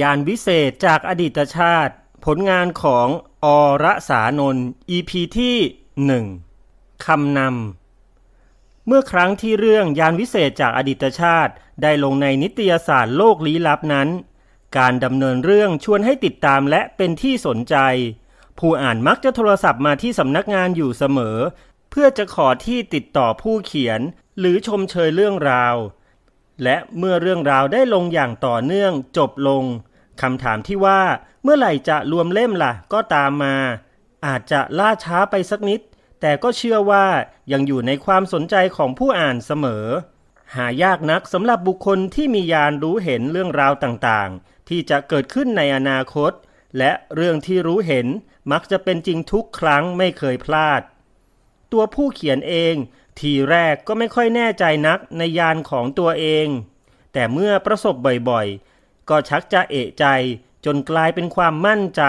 ยานวิเศษจากอดีตชาติ ผลงานของอรสานนท์ EP ที่หนึ่งคำนำ เมื่อครั้งที่เรื่องยานวิเศษจากอดีตชาติได้ลงในนิตยสารโลกลี้ลับนั้น การดำเนินเรื่องชวนให้ติดตามและเป็นที่สนใจ ผู้อ่านมักจะโทรศัพท์มาที่สำนักงานอยู่เสมอ เพื่อจะขอที่ติดต่อผู้เขียน หรือชมเชยเรื่องราว และเมื่อเรื่องราวได้ลงอย่างต่อเนื่องจบลงคำถามที่ว่าเมื่อไหร่จะรวมเล่มล่ะ ก็ตามมา อาจจะล่าช้าไปสักนิด แต่ก็เชื่อว่ายังอยู่ในความสนใจของผู้อ่านเสมอ หายากนักสำหรับบุคคลที่มียานรู้เห็นเรื่องราวต่างๆ ที่จะเกิดขึ้นในอนาคต และเรื่องที่รู้เห็นมักจะเป็นจริงทุกครั้งไม่เคยพลาด ตัวผู้เขียนเอง ทีแรกก็ไม่ค่อยแน่ใจนักในยานของตัวเอง แต่เมื่อประสบบ่อยๆ ก็ชักจะเอะใจจนกลายเป็นความมั่นใจ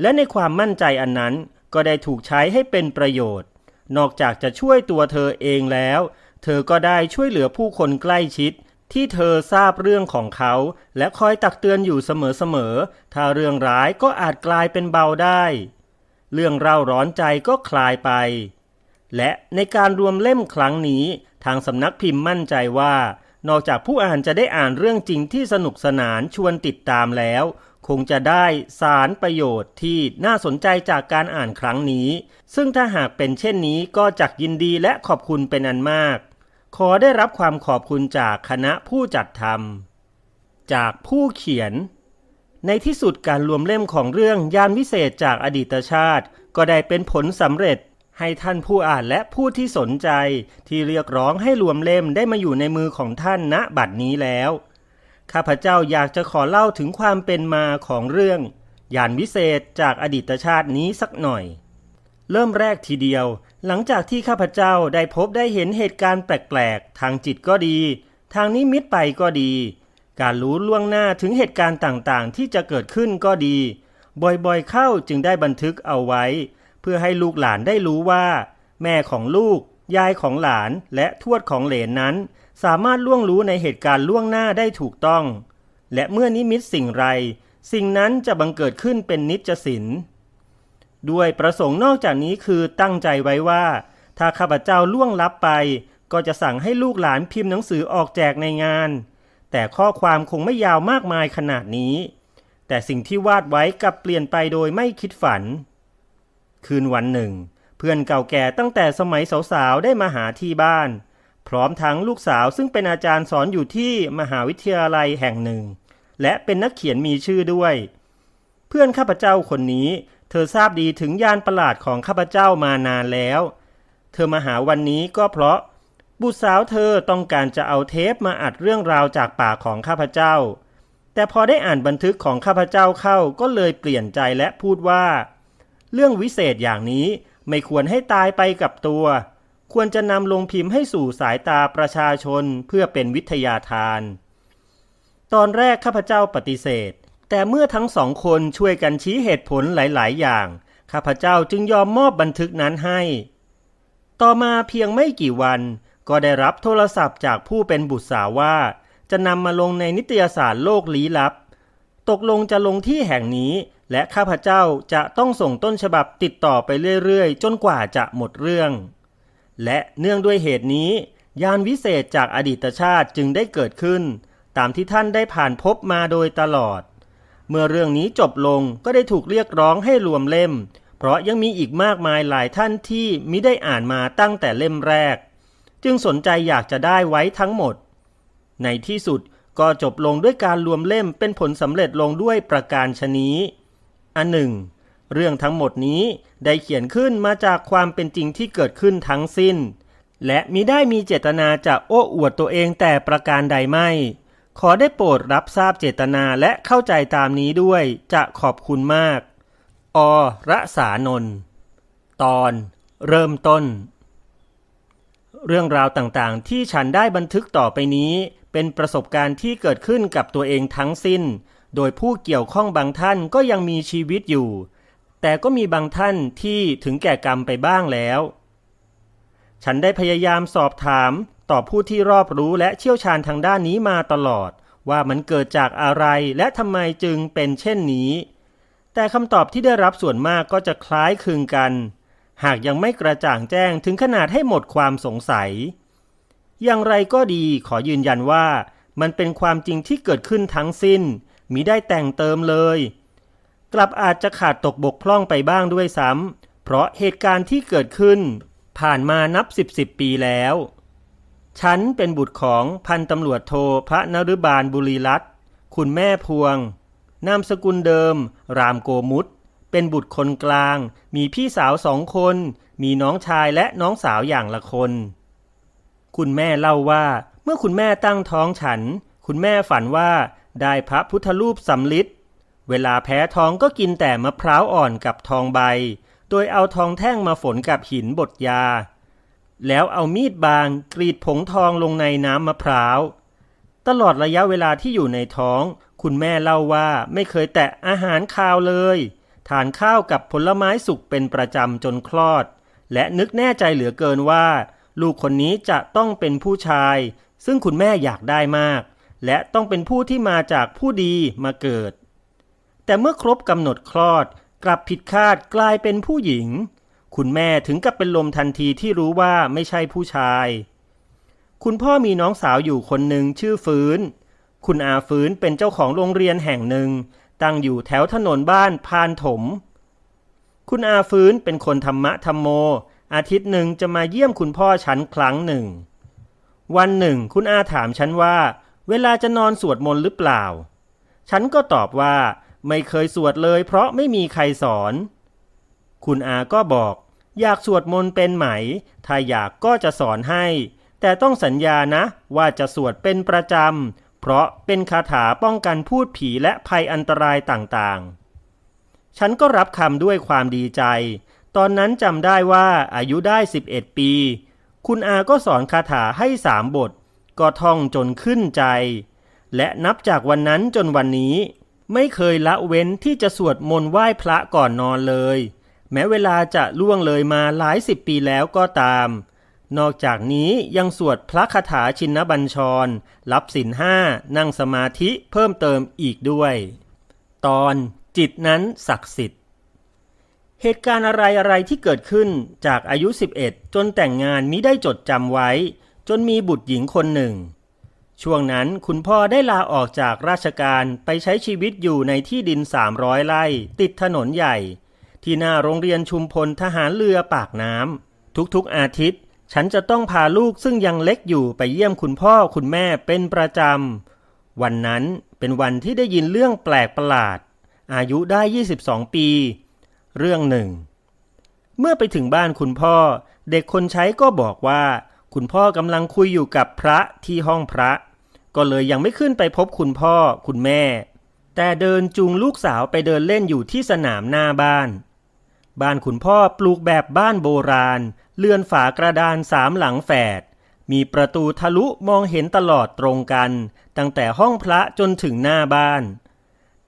และในความมั่นใจอันนั้นก็ได้ถูกใช้ให้เป็นประโยชน์ นอกจากจะช่วยตัวเธอเองแล้ว เธอก็ได้ช่วยเหลือผู้คนใกล้ชิด ที่เธอทราบเรื่องของเขา และคอยตักเตือนอยู่เสมอๆ ถ้าเรื่องร้ายก็อาจกลายเป็นเบาได้ เรื่องเร่าร้อนใจก็คลายไป และในการรวมเล่มครั้งนี้ ทางสำนักพิมพ์มั่นใจว่า นอกจากผู้อ่านจะได้อ่านเรื่องจริงที่สนุกสนานชวนติดตามแล้ว คงจะได้สารประโยชน์ที่น่าสนใจจากการอ่านครั้งนี้ ซึ่งถ้าหากเป็นเช่นนี้ก็จักยินดีและขอบคุณเป็นอันมาก ขอได้รับความขอบคุณจากคณะผู้จัดทำจากผู้เขียน ในที่สุดการรวมเล่มของเรื่องยานวิเศษจากอดีตชาติ ก็ได้เป็นผลสำเร็จ ให้ท่านผู้อ่านและผู้ที่สนใจที่เรียกร้องให้รวมเล่มได้มาอยู่ในมือของท่านณบัดนี้แล้ว ข้าพเจ้าอยากจะขอเล่าถึงความเป็นมาของเรื่อง ยานวิเศษจากอดีตชาตินี้สักหน่อย เริ่มแรกทีเดียว หลังจากที่ข้าพเจ้าได้พบได้เห็นเหตุการณ์แปลกๆ ทางจิตก็ดี ทางนิมิตไปก็ดี การรู้ล่วงหน้าถึงเหตุการณ์ต่างๆ ที่จะเกิดขึ้นก็ดี บ่อยๆเข้าจึงได้บันทึกเอาไว้ พื่อให้ลูกหลานได้รู้ว่า แม่ของลูก ยายของหลานและทวดของเหลนนั้น สามารถล่วงรู้ในเหตุการณ์ล่วงหน้าได้ถูกต้อง และเมื่อนิมิตสิ่งไร สิ่งนั้นจะบังเกิดขึ้นเป็นนิจสินด้วยประสงค์นอกจากนี้คือตั้งใจไว้ว่า ถ้าข้าพเจ้าล่วงลับไป ก็จะสั่งให้ลูกหลานพิมพ์หนังสือออกแจกในงาน แต่ข้อความคงไม่ยาวมากมายขนาดนี้ แต่สิ่งที่วาดไว้กลับเปลี่ยนไปโดยไม่คิดฝัน คืนวันหนึ่ง เพื่อนเก่าแก่ตั้งแต่สมัยสาวๆ ได้มาหาที่บ้าน พร้อมทั้งลูกสาวซึ่งเป็นอาจารย์สอนอยู่ที่มหาวิทยาลัยแห่งหนึ่ง และเป็นนักเขียนมีชื่อด้วย เพื่อนข้าพเจ้าคนนี้ เธอทราบดีถึงยานประหลาดของข้าพเจ้ามานานแล้ว เธอมาหาวันนี้ก็เพราะ บุตรสาวเธอต้องการจะเอาเทปมาอัดเรื่องราวจากปากของข้าพเจ้าแต่พอได้อ่านบันทึกของข้าพเจ้าเข้าก็เลยเปลี่ยนใจและพูดว่า เรื่องวิเศษอย่างนี้ไม่ควรให้ตายไปกับตัว ควรจะนำลงพิมพ์ให้สู่สายตาประชาชนเพื่อเป็นวิทยาทาน ตอนแรกข้าพเจ้าปฏิเสธ แต่เมื่อทั้งสองคนช่วยกันชี้เหตุผลหลาย ๆ อย่าง ข้าพเจ้าจึงยอมมอบบันทึกนั้นให้ ต่อมาเพียงไม่กี่วันก็ได้รับโทรศัพท์จากผู้เป็นบุตรสาวว่า จะนำมาลงในนิตยสารโลกลี้ลับ ตกลงจะลงที่แห่งนี้ และข้าพเจ้าจะต้องส่งต้นฉบับติดต่อไปเรื่อยๆ จนกว่าจะหมดเรื่อง และเนื่องด้วยเหตุนี้ ยานวิเศษจากอดีตชาติจึงได้เกิดขึ้น ตามที่ท่านได้ผ่านพบมาโดยตลอด เมื่อเรื่องนี้จบลงก็ได้ถูกเรียกร้องให้รวมเล่ม เพราะยังมีอีกมากมายหลายท่านที่มิได้อ่านมาตั้งแต่เล่มแรก จึงสนใจอยากจะได้ไว้ทั้งหมด ในที่สุดก็จบลงด้วยการรวมเล่มเป็นผลสำเร็จลงด้วยประการชนี้ อันหนึ่ง เรื่องทั้งหมดนี้ได้เขียนขึ้นมาจากความเป็นจริงที่เกิดขึ้นทั้งสิ้น และมิได้มีเจตนาจะโอ้อวดตัวเองแต่ประการใดไม่ ขอได้โปรดรับทราบเจตนาและเข้าใจตามนี้ด้วยจะขอบคุณมาก อระสานนตอน เริ่มต้น เรื่องราวต่างๆ ที่ฉันได้บันทึกต่อไปนี้ เป็นประสบการณ์ที่เกิดขึ้นกับตัวเองทั้งสิ้น โดยผู้เกี่ยวข้องบางท่านก็ยังมีชีวิตอยู่ แต่ก็มีบางท่านที่ถึงแก่กรรมไปบ้างแล้ว ฉันได้พยายามสอบถามต่อผู้ที่รอบรู้และเชี่ยวชาญทางด้านนี้มาตลอด ว่ามันเกิดจากอะไรและทำไมจึงเป็นเช่นนี้ แต่คำตอบที่ได้รับส่วนมากก็จะคล้ายคลึงกัน หากยังไม่กระจ่างแจ้งถึงขนาดให้หมดความสงสัย อย่างไรก็ดีขอยืนยันว่า มันเป็นความจริงที่เกิดขึ้นทั้งสิ้น มิได้แต่งเติมเลย กลับอาจจะขาดตกบกพร่องไปบ้างด้วยซ้ำเพราะเหตุการณ์ที่เกิดขึ้น ผ่านมานับสิบสิบปีแล้ว ฉันเป็นบุตรของพันตำรวจโทพระนรุบาลบุรีรัตน์คุณแม่พวง นามสกุลเดิม รามโกมุตเป็นบุตรคนกลาง มีพี่สาวสองคน มีน้องชายและน้องสาวอย่างละคน คุณแม่เล่าว่า เมื่อคุณแม่ตั้งท้องฉัน คุณแม่ฝันว่า ได้พระพุทธรูปสำลิดเวลาแพ้ท้องก็กินแต่มะพร้าวอ่อนกับทองใบ โดยเอาทองแท่งมาฝนกับหินบดยา แล้วเอามีดบางกรีดผงทองลงในน้ำมะพร้าว ตลอดระยะเวลาที่อยู่ในท้อง คุณแม่เล่าว่าไม่เคยแตะอาหารคาวเลย ทานข้าวกับผลไม้สุกเป็นประจำจนคลอด และนึกแน่ใจเหลือเกินว่า ลูกคนนี้จะต้องเป็นผู้ชาย ซึ่งคุณแม่อยากได้มาก และต้องเป็นผู้ที่มาจากผู้ดีมาเกิด แต่เมื่อครบกำหนดคลอดกลับผิดคาดกลายเป็นผู้หญิง คุณแม่ถึงกับเป็นลมทันทีที่รู้ว่าไม่ใช่ผู้ชาย คุณพ่อมีน้องสาวอยู่คนหนึ่งชื่อฟื้น คุณอาฟื้นเป็นเจ้าของโรงเรียนแห่งหนึ่ง ตั้งอยู่แถวถนนบ้านพานถม คุณอาฟื้นเป็นคนธรรมะธรรมโม อาทิตย์หนึ่งจะมาเยี่ยมคุณพ่อฉันครั้งหนึ่ง วันหนึ่ง คุณอาถามฉันว่า เวลาจะนอนสวดมนต์หรือเปล่า ฉันก็ตอบว่าไม่เคยสวดเลย เพราะไม่มีใครสอน คุณอาก็บอก อยากสวดมนต์เป็นไหม ถ้าอยากก็จะสอนให้ แต่ต้องสัญญานะ ว่าจะสวดเป็นประจำ เพราะเป็นคาถาป้องกันพูดผีและภัยอันตรายต่างๆ ฉันก็รับคำด้วยความดีใจ ตอนนั้นจำได้ว่าอายุได้ 11 ปี คุณอาก็สอนคาถาให้สามบท ก็ท่องจนขึ้นใจ และนับจากวันนั้นจนวันนี้ ไม่เคยละเว้นที่จะสวดมนต์ไหว้พระก่อนนอนเลย แม้เวลาจะล่วงเลยมาหลายสิบปีแล้วก็ตาม นอกจากนี้ยังสวดพระคาถาชินบัญชร รับสินห้านั่งสมาธิเพิ่มเติมอีกด้วย ตอนจิตนั้นศักดิ์สิทธิ์เหตุการณ์อะไรอะไรที่เกิดขึ้นจากอายุ 11 จนแต่งงานมิได้จดจำไว้ จนมีบุตรหญิงคนหนึ่ง ช่วงนั้นคุณพ่อได้ลาออกจากราชการไปใช้ชีวิตอยู่ในที่ดินสามร้อยไร่ติดถนนใหญ่ ที่หน้าโรงเรียนชุมพลทหารเรือปากน้ำทุกๆอาทิตย์ ฉันจะต้องพาลูกซึ่งยังเล็กอยู่ไปเยี่ยมคุณพ่อคุณแม่เป็นประจำ วันนั้นเป็นวันที่ได้ยินเรื่องแปลกประหลาด อายุได้ 22 ปี เรื่องหนึ่ง เมื่อไปถึงบ้านคุณพ่อ เด็กคนใช้ก็บอกว่า คุณพ่อกำลังคุยอยู่กับพระที่ห้องพระ ก็เลยยังไม่ขึ้นไปพบคุณพ่อคุณแม่ แต่เดินจูงลูกสาวไปเดินเล่นอยู่ที่สนามหน้าบ้าน บ้านคุณพ่อปลูกแบบบ้านโบราณ เลื่อนฝากระดานสามหลังแฝด มีประตูทะลุมองเห็นตลอดตรงกัน ตั้งแต่ห้องพระจนถึงหน้าบ้าน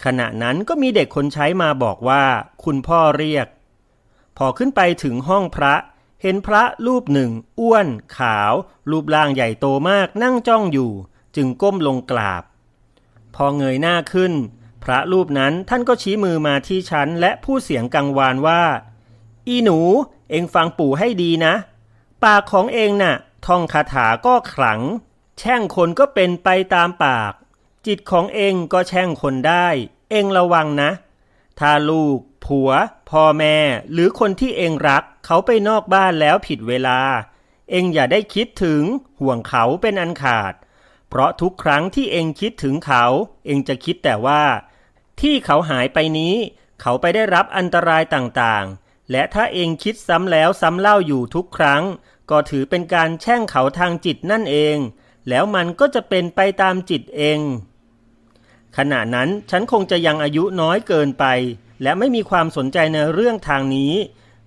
ขณะนั้นก็มีเด็กคนใช้มาบอกว่า คุณพ่อเรียก พอขึ้นไปถึงห้องพระ เห็นพระรูปหนึ่ง อ้วน ขาว รูปร่างใหญ่โตมากนั่งจ้องอยู่ จึงก้มลงกราบ พอเงยหน้าขึ้น พระรูปนั้นท่านก็ชี้มือมาที่ฉัน และพูดเสียงกังวานว่า อีหนู เองฟังปู่ให้ดีนะ ปากของเองน่ะท่องคาถาก็ขลัง แช่งคนก็เป็นไปตามปาก จิตของเองก็แช่งคนได้ เองระวังนะ ถ้าลูก ผัว พ่อแม่ หรือคนที่เองรัก เขาไปนอกบ้านแล้วผิดเวลา เองอย่าได้คิดถึง ห่วงเขาเป็นอันขาด เพราะทุกครั้งที่เองคิดถึงเขา เองจะคิดแต่ว่า ที่เขาหายไปนี้ เขาไปได้รับอันตรายต่างๆ และถ้าเองคิดซ้ำแล้วซ้ำเล่าอยู่ทุกครั้ง ก็ถือเป็นการแช่งเขาทางจิตนั่นเอง แล้วมันก็จะเป็นไปตามจิตเอง ขณะนั้นฉันคงจะยังอายุน้อยเกินไป และไม่มีความสนใจในเรื่องทางนี้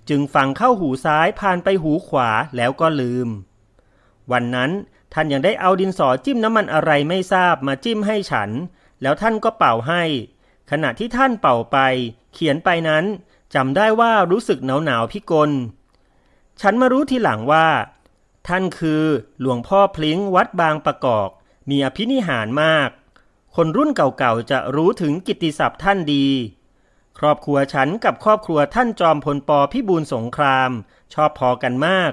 จึงฟังเข้าหูซ้ายผ่านไปหูขวาแล้วก็ลืม วันนั้นท่านยังได้เอาดินสอจิ้มน้ำมันอะไรไม่ทราบมาจิ้มให้ฉัน แล้วท่านก็เป่าให้ ขณะที่ท่านเป่าไป เขียนไปนั้นจำได้ว่ารู้สึกหนาวหนาวพิกล ฉันมารู้ทีหลังว่า ท่านคือหลวงพ่อพลิงวัดบางประกอบ มีอภินิหารมาก คนรุ่นเก่าๆจะรู้ถึงกิตติศัพท์ท่านดี ครอบครัวฉันกับครอบครัวท่านจอมพลปพิบูลสงคราม ชอบพอกันมาก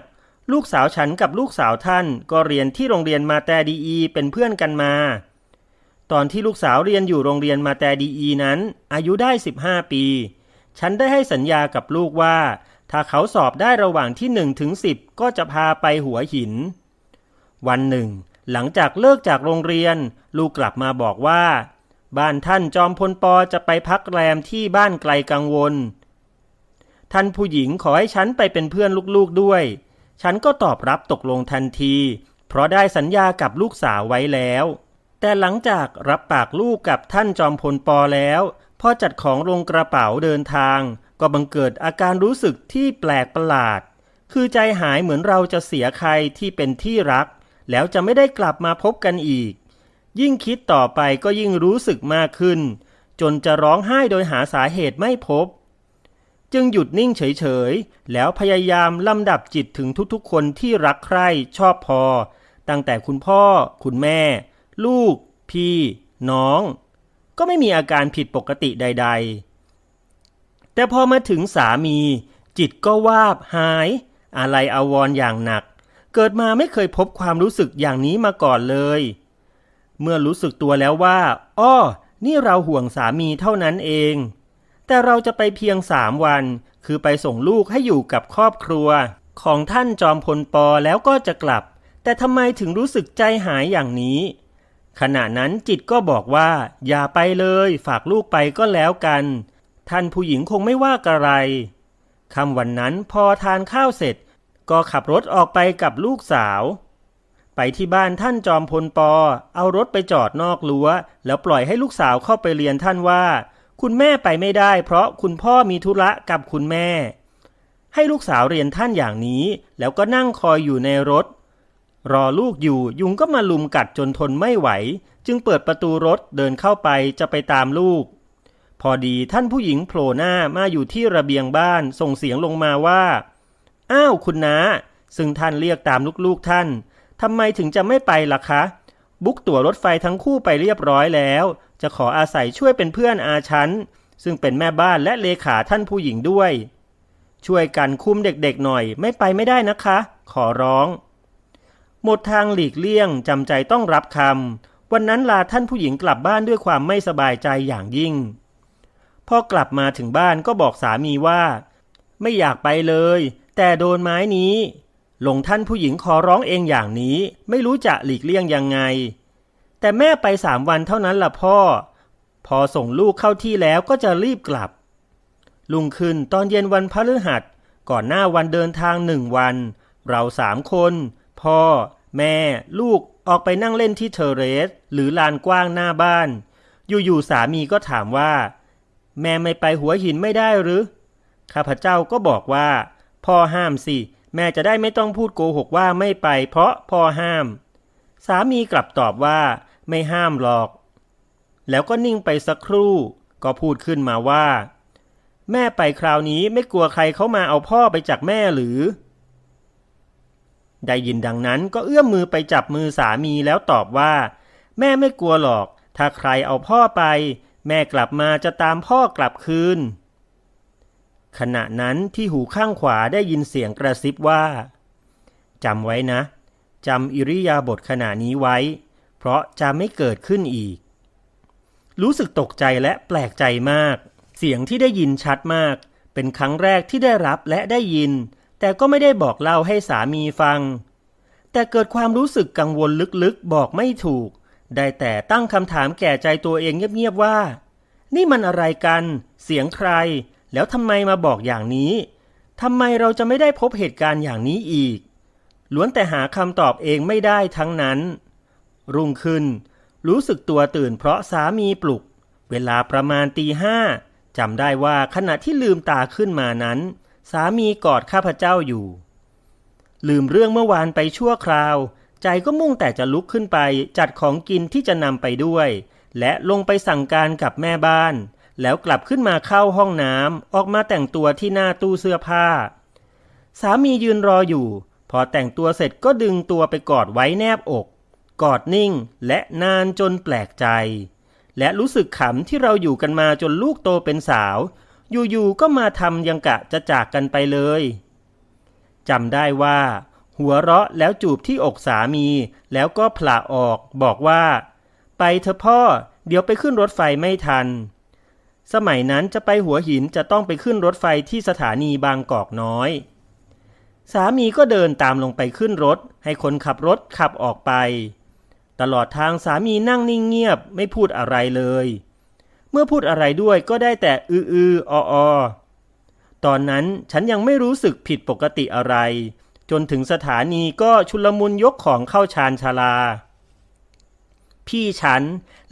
ลูกสาวฉันกับลูกสาวท่านก็เรียนที่โรงเรียนมาแต่ดีอีเป็นเพื่อนกันมา ตอนที่ลูกสาวเรียนอยู่โรงเรียนมาแต่ดีอีนั้น อายุได้ 15 ปี ฉันได้ให้สัญญากับลูกว่า ถ้าเขาสอบได้ระหว่างที่1ถึง10 ก็จะพาไปหัวหิน วันหนึ่ง หลังจากเลิกจากโรงเรียน ลูกกลับมาบอกว่า บ้านท่านจอมพลปอจะไปพักแรมที่บ้านไกลกังวล ท่านผู้หญิงขอให้ฉันไปเป็นเพื่อนลูกๆด้วย ฉันก็ตอบรับตกลงทันที เพราะได้สัญญากับลูกสาวไว้แล้ว แต่หลังจากรับปากลูกกับท่านจอมพลปอแล้วพอจัดของลงกระเป๋าเดินทาง ก็บังเกิดอาการรู้สึกที่แปลกประหลาด คือใจหายเหมือนเราจะเสียใครที่เป็นที่รัก แล้วจะไม่ได้กลับมาพบกันอีก ยิ่งคิดต่อไปก็ยิ่งรู้สึกมากขึ้น จนจะร้องไห้โดยหาสาเหตุไม่พบ จึงหยุดนิ่งเฉยๆ แล้วพยายามลำดับจิตถึงทุกๆ คนที่รักใคร่ชอบพอ ตั้งแต่คุณพ่อ คุณแม่ ลูก พี่ น้อง ก็ไม่มีอาการผิดปกติใด ๆแต่พอมาถึงสามี จิตก็วาบหาย อะไรอาวรอย่างหนัก เกิดมาไม่เคยพบความรู้สึกอย่างนี้มาก่อนเลย เมื่อรู้สึกตัวแล้วว่า อ้อ นี่เราห่วงสามีเท่านั้นเอง แต่เราจะไปเพียงสามวัน คือไปส่งลูกให้อยู่กับครอบครัว ของท่านจอมพลปอแล้วก็จะกลับ แต่ทำไมถึงรู้สึกใจหายอย่างนี้ ขณะนั้นจิตก็บอกว่า อย่าไปเลย ฝากลูกไปก็แล้วกัน ท่านผู้หญิงคงไม่ว่ากระไรคำวันนั้นพอทานข้าวเสร็จ ก็ขับรถออกไปกับลูกสาว ไปที่บ้านท่านจอมพลปอ เอารถไปจอดนอกรั้ว แล้วปล่อยให้ลูกสาวเข้าไปเรียนท่านว่า คุณแม่ไปไม่ได้ เพราะคุณพ่อมีธุระกับคุณแม่ ให้ลูกสาวเรียนท่านอย่างนี้ แล้วก็นั่งคอยอยู่ในรถ รอลูกอยู่ยุงก็มาลุมกัดจนทนไม่ไหว จึงเปิดประตูรถเดินเข้าไปจะไปตามลูก พอดีท่านผู้หญิงโผล่หน้ามาอยู่ที่ระเบียงบ้านส่งเสียงลงมาว่า อ้าวคุณนาซึ่งท่านเรียกตามลูกๆท่านทำไมถึงจะไม่ไปล่ะคะ บุ๊กตั๋วรถไฟทั้งคู่ไปเรียบร้อยแล้ว จะขออาศัยช่วยเป็นเพื่อนอาชันซึ่งเป็นแม่บ้านและเลขาท่านผู้หญิงด้วย ช่วยกันคุมเด็กๆหน่อย ไม่ไปไม่ได้นะคะ ขอร้อง หมดทางหลีกเลี่ยงจำใจต้องรับคำวันนั้นลาท่านผู้หญิงกลับบ้านด้วยความไม่สบายใจอย่างยิ่งพอกลับมาถึงบ้านก็บอกสามีว่า ไม่อยากไปเลย แต่โดนไม้นี้ หลงท่านผู้หญิงขอร้องเองอย่างนี้ไม่รู้จะหลีกเลี่ยงยังไง แต่แม่ไปสามวันเท่านั้นล่ะพ่อ พอส่งลูกเข้าที่แล้วก็จะรีบกลับ ลุงขึ้นตอนเย็นวันพฤหัส ก่อนหน้าวันเดินทางหนึ่งวัน เราสามคน พ่อ แม่ ลูกออกไปนั่งเล่นที่เทเรส หรือลานกว้างหน้าบ้าน อยู่ๆสามีก็ถามว่า แม่ไม่ไปหัวหินไม่ได้หรือข้าพเจ้าก็บอกว่า พ่อห้ามสิ แม่จะได้ไม่ต้องพูดโกหกว่าไม่ไป เพราะพ่อห้าม สามีกลับตอบว่าไม่ห้ามหรอก แล้วก็นิ่งไปสักครู่ ก็พูดขึ้นมาว่า แม่ไปคราวนี้ไม่กลัวใครเขามาเอาพ่อไปจากแม่หรือ ได้ยินดังนั้นก็เอื้อมมือไปจับมือสามีแล้วตอบว่า แม่ไม่กลัวหรอก ถ้าใครเอาพ่อไป แม่กลับมาจะตามพ่อกลับคืน ขณะนั้นที่หูข้างขวาได้ยินเสียงกระซิบว่าจำไว้นะจำอิริยาบถขณะนี้ไว้ เพราะจะไม่เกิดขึ้นอีก รู้สึกตกใจและแปลกใจมาก เสียงที่ได้ยินชัดมาก เป็นครั้งแรกที่ได้รับและได้ยิน แต่ก็ไม่ได้บอกเล่าให้สามีฟัง แต่เกิดความรู้สึกกังวลลึกๆ บอกไม่ถูก ได้แต่ตั้งคำถามแก่ใจตัวเองเงียบๆว่า นี่มันอะไรกัน เสียงใคร แล้วทำไมมาบอกอย่างนี้ทำไมเราจะไม่ได้พบเหตุการณ์อย่างนี้อีก ล้วนแต่หาคำตอบเองไม่ได้ทั้งนั้น รุ่งขึ้น รู้สึกตัวตื่นเพราะสามีปลุก เวลาประมาณตีห้าจำได้ว่าขณะที่ลืมตาขึ้นมานั้น สามีกอดข้าพเจ้าอยู่ ลืมเรื่องเมื่อวานไปชั่วคราว ใจก็มุ่งแต่จะลุกขึ้นไปจัดของกินที่จะนำไปด้วย และลงไปสั่งการกับแม่บ้าน แล้วกลับขึ้นมาเข้าห้องน้ำออกมาแต่งตัวที่หน้าตู้เสื้อผ้า สามียืนรออยู่ พอแต่งตัวเสร็จก็ดึงตัวไปกอดไว้แนบอก กอดนิ่งและนานจนแปลกใจ และรู้สึกขำที่เราอยู่กันมาจนลูกโตเป็นสาว อยู่ๆก็มาทำยังกะจะจากกันไปเลยจำได้ว่า หัวเราะแล้วจูบที่อกสามี แล้วก็ผละออกบอกว่า ไปเถอะพ่อ เดี๋ยวไปขึ้นรถไฟไม่ทัน สมัยนั้นจะไปหัวหินจะต้องไปขึ้นรถไฟที่สถานีบางกอกน้อย สามีก็เดินตามลงไปขึ้นรถ ให้คนขับรถขับออกไป ตลอดทางสามีนั่งนิ่งเงียบไม่พูดอะไรเลย เมื่อพูดอะไรด้วยก็ได้แต่อืออืออออตอนนั้นฉันยังไม่รู้สึกผิดปกติอะไร จนถึงสถานีก็ชุลมุนยกของเข้าชานชาลา พี่ฉัน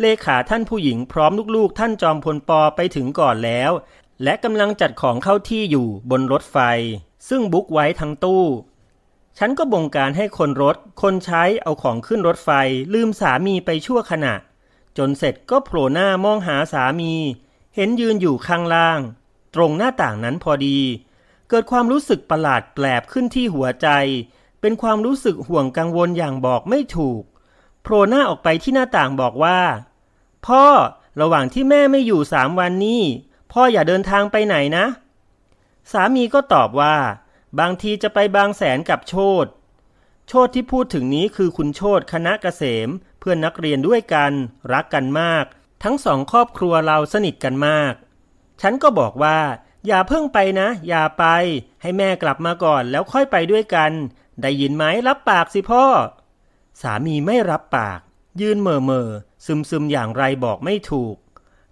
เลขาท่านผู้หญิงพร้อมลูกๆ ท่านจอมพลปอไปถึงก่อนแล้ว และกำลังจัดของเข้าที่อยู่บนรถไฟ ซึ่งบุ๊กไว้ทั้งตู้ ฉันก็บงการให้คนรถ คนใช้เอาของขึ้นรถไฟ ลืมสามีไปชั่วขณะ จนเสร็จก็โผล่หน้ามองหาสามี เห็นยืนอยู่ข้างล่าง ตรงหน้าต่างนั้นพอดี เกิดความรู้สึกประหลาดแปลบขึ้นที่หัวใจ เป็นความรู้สึกห่วงกังวลอย่างบอกไม่ถูก โผล่หน้าออกไปที่หน้าต่างบอกว่า พ่อระหว่างที่แม่ไม่อยู่สามวันนี้ พ่ออย่าเดินทางไปไหนนะ สามีก็ตอบว่า บางทีจะไปบางแสนกับโชดโชดที่พูดถึงนี้คือคุณโชดคณะเกษม เพื่อนนักเรียนด้วยกัน รักกันมาก ทั้งสองครอบครัวเราสนิทกันมาก ฉันก็บอกว่า อย่าเพิ่งไปนะ อย่าไป ให้แม่กลับมาก่อนแล้วค่อยไปด้วยกัน ได้ยินไหมรับปากสิพ่อ สามีไม่รับปาก ยืนเม่อเม่อซึมซึมอย่างไรบอกไม่ถูก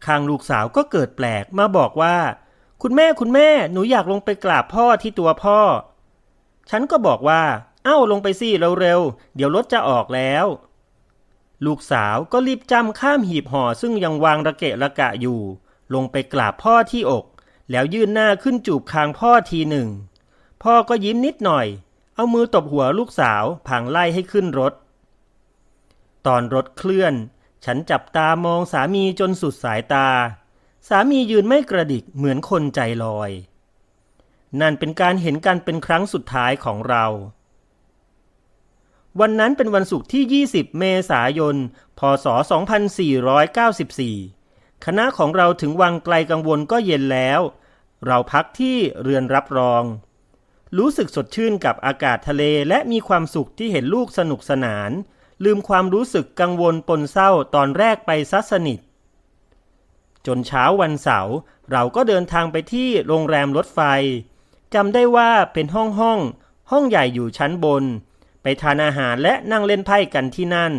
ข้างลูกสาวก็เกิดแปลกมาบอกว่า คุณแม่คุณแม่หนูอยากลงไปกราบพ่อที่ตัวพ่อ ฉันก็บอกว่า เอ้าลงไปสิเร็วๆเดี๋ยวรถจะออกแล้ว ลูกสาวก็รีบจำข้ามหีบห่อซึ่งยังวางระเกะระกะอยู่ ลงไปกราบพ่อที่อก แล้วยื่นหน้าขึ้นจูบคางพ่อทีหนึ่ง พ่อก็ยิ้มนิดหน่อย เอามือตบหัวลูกสาวผังไล่ให้ขึ้นรถ ตอนรถเคลื่อน ฉันจับตามองสามีจนสุดสายตา สามียืนไม่กระดิกเหมือนคนใจลอย นั่นเป็นการเห็นกันเป็นครั้งสุดท้ายของเรา วันนั้นเป็นวันศุกร์ที่ 20 เมษายน พศ 2494 คณะของเราถึงวังไกลกังวลก็เย็นแล้ว เราพักที่เรือนรับรองรู้สึกสดชื่นกับอากาศทะเลและมีความสุขที่เห็นลูกสนุกสนาน ลืมความรู้สึกกังวลปนเศร้าตอนแรกไปซัสนิท จนเช้าวันเสาร์เราก็เดินทางไปที่โรงแรมรถไฟจำได้ว่าเป็นห้องห้อง ห้องใหญ่อยู่ชั้นบน ไปทานอาหารและนั่งเล่นไพ่กันที่นั่น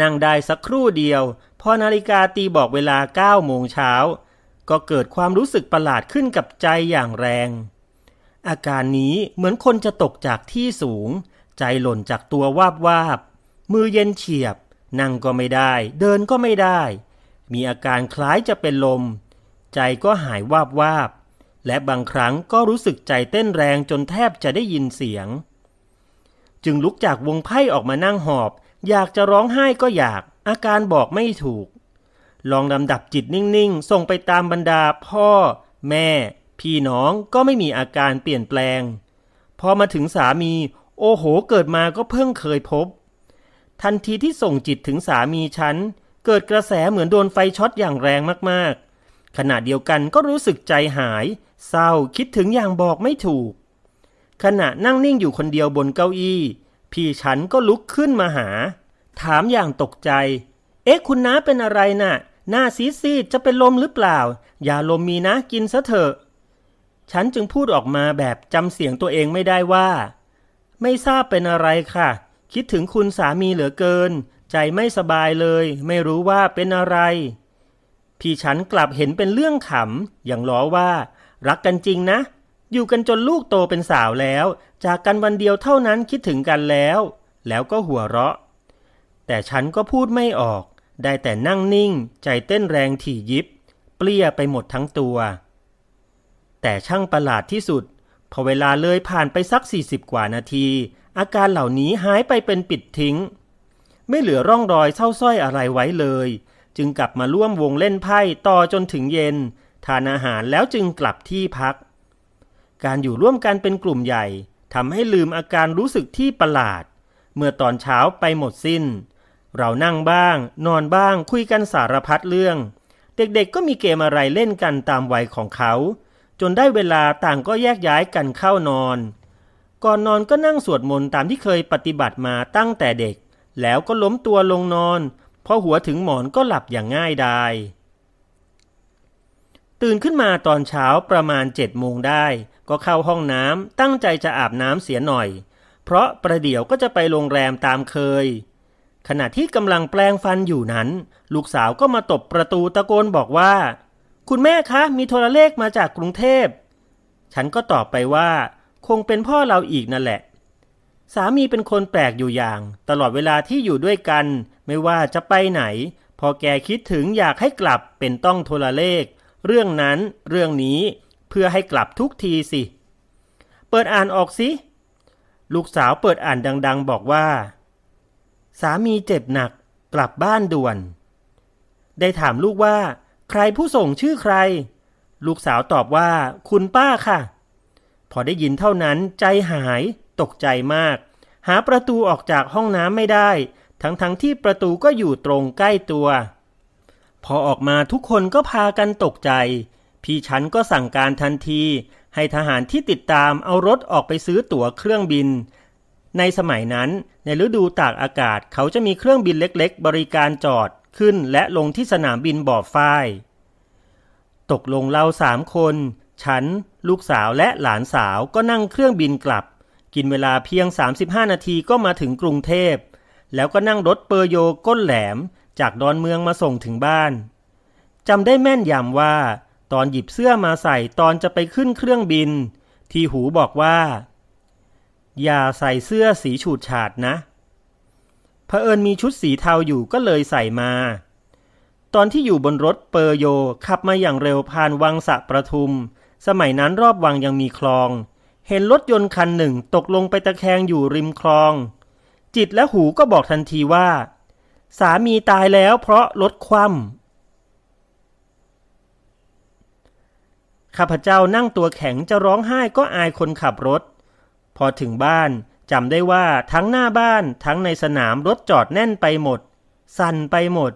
นั่งได้สักครู่เดียว พอนาฬิกาตีบอกเวลาเก้าโมงเช้า ก็เกิดความรู้สึกประหลาดขึ้นกับใจอย่างแรง อาการนี้เหมือนคนจะตกจากที่สูง ใจหล่นจากตัววาบวาบ มือเย็นเฉียบ นั่งก็ไม่ได้ เดินก็ไม่ได้ มีอาการคล้ายจะเป็นลม ใจก็หายวาบวาบ และบางครั้งก็รู้สึกใจเต้นแรงจนแทบจะได้ยินเสียง จึงลุกจากวงไพ่ออกมานั่งหอบ อยากจะร้องไห้ก็อยาก อาการบอกไม่ถูก ลองลำดับจิตนิ่งๆ ส่งไปตามบรรดาพ่อ แม่ พี่น้องก็ไม่มีอาการเปลี่ยนแปลง พอมาถึงสามี โอ้โหเกิดมาก็เพิ่งเคยพบ ทันทีที่ส่งจิตถึงสามีฉัน เกิดกระแสเหมือนโดนไฟช็อตอย่างแรงมากๆ ขณะเดียวกันก็รู้สึกใจหาย เศร้าคิดถึงอย่างบอกไม่ถูก ขณะนั่งนิ่งอยู่คนเดียวบนเก้าอี้ พี่ฉันก็ลุกขึ้นมาหา ถามอย่างตกใจ เอ๊ะคุณน้าเป็นอะไรน่ะ หน้าซี้ดซีดจะเป็นลมหรือเปล่า อย่าลมมีนะกินซะเถอะ ฉันจึงพูดออกมาแบบจำเสียงตัวเองไม่ได้ว่า ไม่ทราบเป็นอะไรค่ะ คิดถึงคุณสามีเหลือเกิน ใจไม่สบายเลย ไม่รู้ว่าเป็นอะไร พี่ฉันกลับเห็นเป็นเรื่องขำ อย่างล้อว่า รักกันจริงนะ อยู่กันจนลูกโตเป็นสาวแล้ว จากกันวันเดียวเท่านั้นคิดถึงกันแล้ว แล้วก็หัวเราะ แต่ฉันก็พูดไม่ออก ได้แต่นั่งนิ่ง ใจเต้นแรงถี่ยิบ เปลี่ยไปหมดทั้งตัว แต่ช่างประหลาดที่สุด พอเวลาเลยผ่านไปสักสี่สิบกว่านาที อาการเหล่านี้หายไปเป็นปิดทิ้ง ไม่เหลือร่องรอยเศร้าส้อยอะไรไว้เลย จึงกลับมาร่วมวงเล่นไพ่ต่อจนถึงเย็น ทานอาหารแล้วจึงกลับที่พัก การอยู่ร่วมกันเป็นกลุ่มใหญ่ทำให้ลืมอาการรู้สึกที่ประหลาด เมื่อตอนเช้าไปหมดสิน้น เรานั่งบ้าง นอนบ้างคุยกันสารพัดเรื่อง เด็กๆก็มีเกมอะไรเล่นกันตามวัยของเขา จนได้เวลาต่างก็แยกย้ายกันเข้านอน ก่อนนอนก็นั่งสวดมนต์ตามที่เคยปฏิบัติมาตั้งแต่เด็ก แล้วก็ล้มตัวลงนอน พอหัวถึงหมอนก็หลับอย่างง่ายดาย ตื่นขึ้นมาตอนเช้าประมาณเจ็ดโมงได้ ก็เข้าห้องน้ำตั้งใจจะอาบน้ำเสียหน่อย เพราะประเดี๋ยวก็จะไปโรงแรมตามเคย ขณะที่กำลังแปลงฟันอยู่นั้น ลูกสาวก็มาตบประตูตะโกนบอกว่า คุณแม่คะ มีโทรเลขมาจากกรุงเทพ ฉันก็ตอบไปว่า คงเป็นพ่อเราอีกนั่นแหละ สามีเป็นคนแปลกอยู่อย่าง ตลอดเวลาที่อยู่ด้วยกัน ไม่ว่าจะไปไหน พอแกคิดถึงอยากให้กลับเป็นต้องโทรเลข เรื่องนั้นเรื่องนี้เพื่อให้กลับทุกทีสิ เปิดอ่านออกสิ ลูกสาวเปิดอ่านดัง ๆ บอกว่า สามีเจ็บหนักกลับบ้านด่วน ได้ถามลูกว่า ใครผู้ส่งชื่อใคร ลูกสาวตอบว่า คุณป้าค่ะ พอได้ยินเท่านั้นใจหายตกใจมาก หาประตูออกจากห้องน้ำไม่ได้ ทั้งๆทที่ประตูก็อยู่ตรงใกล้ตัว พอออกมาทุกคนก็พากันตกใจ พี่ฉันก็สั่งการทันที ให้ทหารที่ติดตามเอารถออกไปซื้อตั๋วเครื่องบิน ในสมัยนั้นในฤดูตากอากาศเขาจะมีเครื่องบินเล็ก ๆ บริการจอด ขึ้นและลงที่สนามบินบ่อฝ้าย ตกลงเราสามคน ฉัน ลูกสาวและหลานสาวก็นั่งเครื่องบินกลับ กินเวลาเพียง 35 นาทีก็มาถึงกรุงเทพ แล้วก็นั่งรถเปอร์โยก้นแหลมจากดอนเมืองมาส่งถึงบ้านจำได้แม่นยำว่า ตอนหยิบเสื้อมาใส่ตอนจะไปขึ้นเครื่องบิน ที่หูบอกว่า อย่าใส่เสื้อสีฉูดฉาดนะ เผอิญมีชุดสีเทาอยู่ก็เลยใส่มา ตอนที่อยู่บนรถเปอร์โยขับมาอย่างเร็วผ่านวังสะประทุม สมัยนั้นรอบวังยังมีคลอง เห็นรถยนต์คันหนึ่งตกลงไปตะแคงอยู่ริมคลอง จิตและหูก็บอกทันทีว่า สามีตายแล้วเพราะรถคว่ำข้าพเจ้านั่งตัวแข็งจะร้องไห้ก็อายคนขับรถ พอถึงบ้าน จำได้ว่าทั้งหน้าบ้านทั้งในสนามรถจอดแน่นไปหมด สั่นไปหมด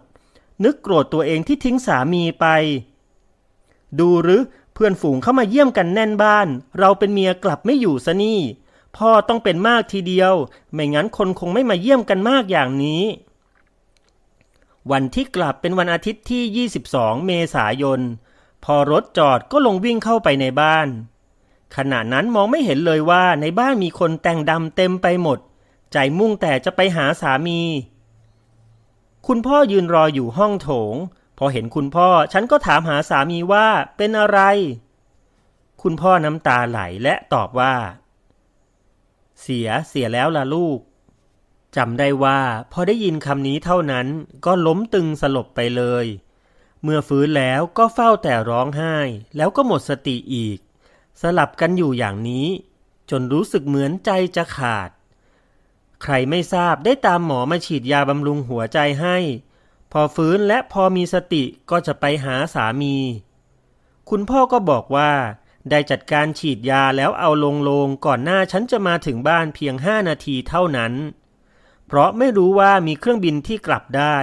นึกโกรธตัวเองที่ทิ้งสามีไป ดูหรือเพื่อนฝูงเข้ามาเยี่ยมกันแน่นบ้าน เราเป็นเมียกลับไม่อยู่ซะนี่ พ่อต้องเป็นมากทีเดียว ไม่งั้นคนคงไม่มาเยี่ยมกันมากอย่างนี้ วันที่กลับเป็นวันอาทิตย์ที่ 22 เมษายน พอรถจอดก็ลงวิ่งเข้าไปในบ้าน ขณะนั้นมองไม่เห็นเลยว่าในบ้านมีคนแต่งดำเต็มไปหมด ใจมุ่งแต่จะไปหาสามี คุณพ่อยืนรออยู่ห้องโถง พอเห็นคุณพ่อฉันก็ถามหาสามีว่าเป็นอะไร คุณพ่อน้ำตาไหลและตอบว่า เสียเสียแล้วล่ะลูกจำได้ว่าพอได้ยินคำนี้เท่านั้นก็ล้มตึงสลบไปเลย เมื่อฟื้นแล้วก็เฝ้าแต่ร้องไห้ แล้วก็หมดสติอีก สลับกันอยู่อย่างนี้ จนรู้สึกเหมือนใจจะขาด ใครไม่ทราบได้ตามหมอมาฉีดยาบำรุงหัวใจให้ พอฟื้นและพอมีสติก็จะไปหาสามี คุณพ่อก็บอกว่าได้จัดการฉีดยาแล้วเอาลงลงก่อนหน้าฉันจะมาถึงบ้านเพียงห้านาทีเท่านั้น เพราะไม่รู้ว่ามีเครื่องบินที่กลับได้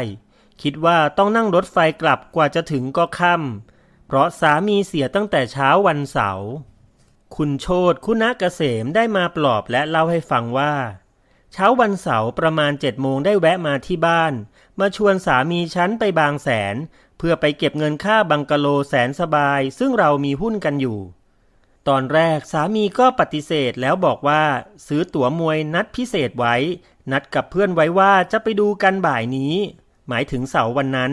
คิดว่าต้องนั่งรถไฟกลับกว่าจะถึงก็ค่ำเพราะสามีเสียตั้งแต่เช้าวันเสาร์ คุณโชตคุณะเกษมได้มาปลอบและเล่าให้ฟังว่า เช้าวันเสาร์ประมาณเจ็ดโมงได้แวะมาที่บ้าน มาชวนสามีฉันไปบางแสน เพื่อไปเก็บเงินค่าบังกะโลแสนสบาย ซึ่งเรามีหุ้นกันอยู่ ตอนแรกสามีก็ปฏิเสธแล้วบอกว่า ซื้อตั๋วมวยนัดพิเศษไว้ นัดกับเพื่อนไว้ว่าจะไปดูกันบ่ายนี้ หมายถึงเสาร์วันนั้น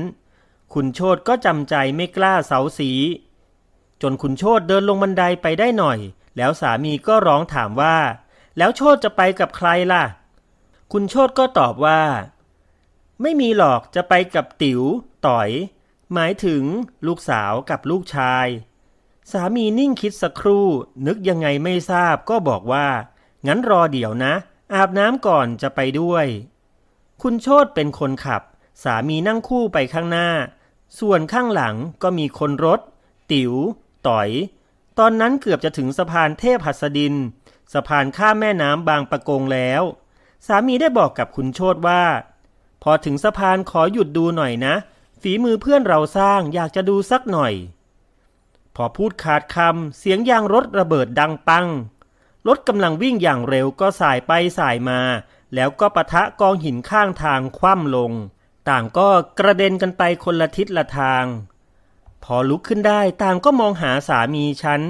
คุณโชตก็จำใจไม่กล้าเสาสี จนคุณโชตเดินลงบันไดไปได้หน่อย แล้วสามีก็ร้องถามว่า แล้วโชตจะไปกับใครล่ะ คุณโชตก็ตอบว่า ไม่มีหรอกจะไปกับติ๋วต่อย หมายถึงลูกสาวกับลูกชาย สามีนิ่งคิดสักครู่ นึกยังไงไม่ทราบก็บอกว่า งั้นรอเดี๋ยวนะ อาบน้ำก่อนจะไปด้วย คุณโชตเป็นคนขับ สามีนั่งคู่ไปข้างหน้า ส่วนข้างหลังก็มีคนรถ ติ๋ว ต่อย ตอนนั้นเกือบจะถึงสะพานเทพหัสดิน สะพานข้ามแม่น้ำบางปะกงแล้ว สามีได้บอกกับคุณโชตว่า พอถึงสะพานขอหยุดดูหน่อยนะ ฝีมือเพื่อนเราสร้างอยากจะดูสักหน่อย พอพูดขาดคำเสียงยางรถระเบิดดังปัง รถกำลังวิ่งอย่างเร็วก็สายไปสายมา แล้วก็ปะทะกองหินข้างทางคว่ำลง ต่างก็กระเด็นกันไปคนละทิศละทาง พอลุกขึ้นได้ตางก็มองหาสามีฉัน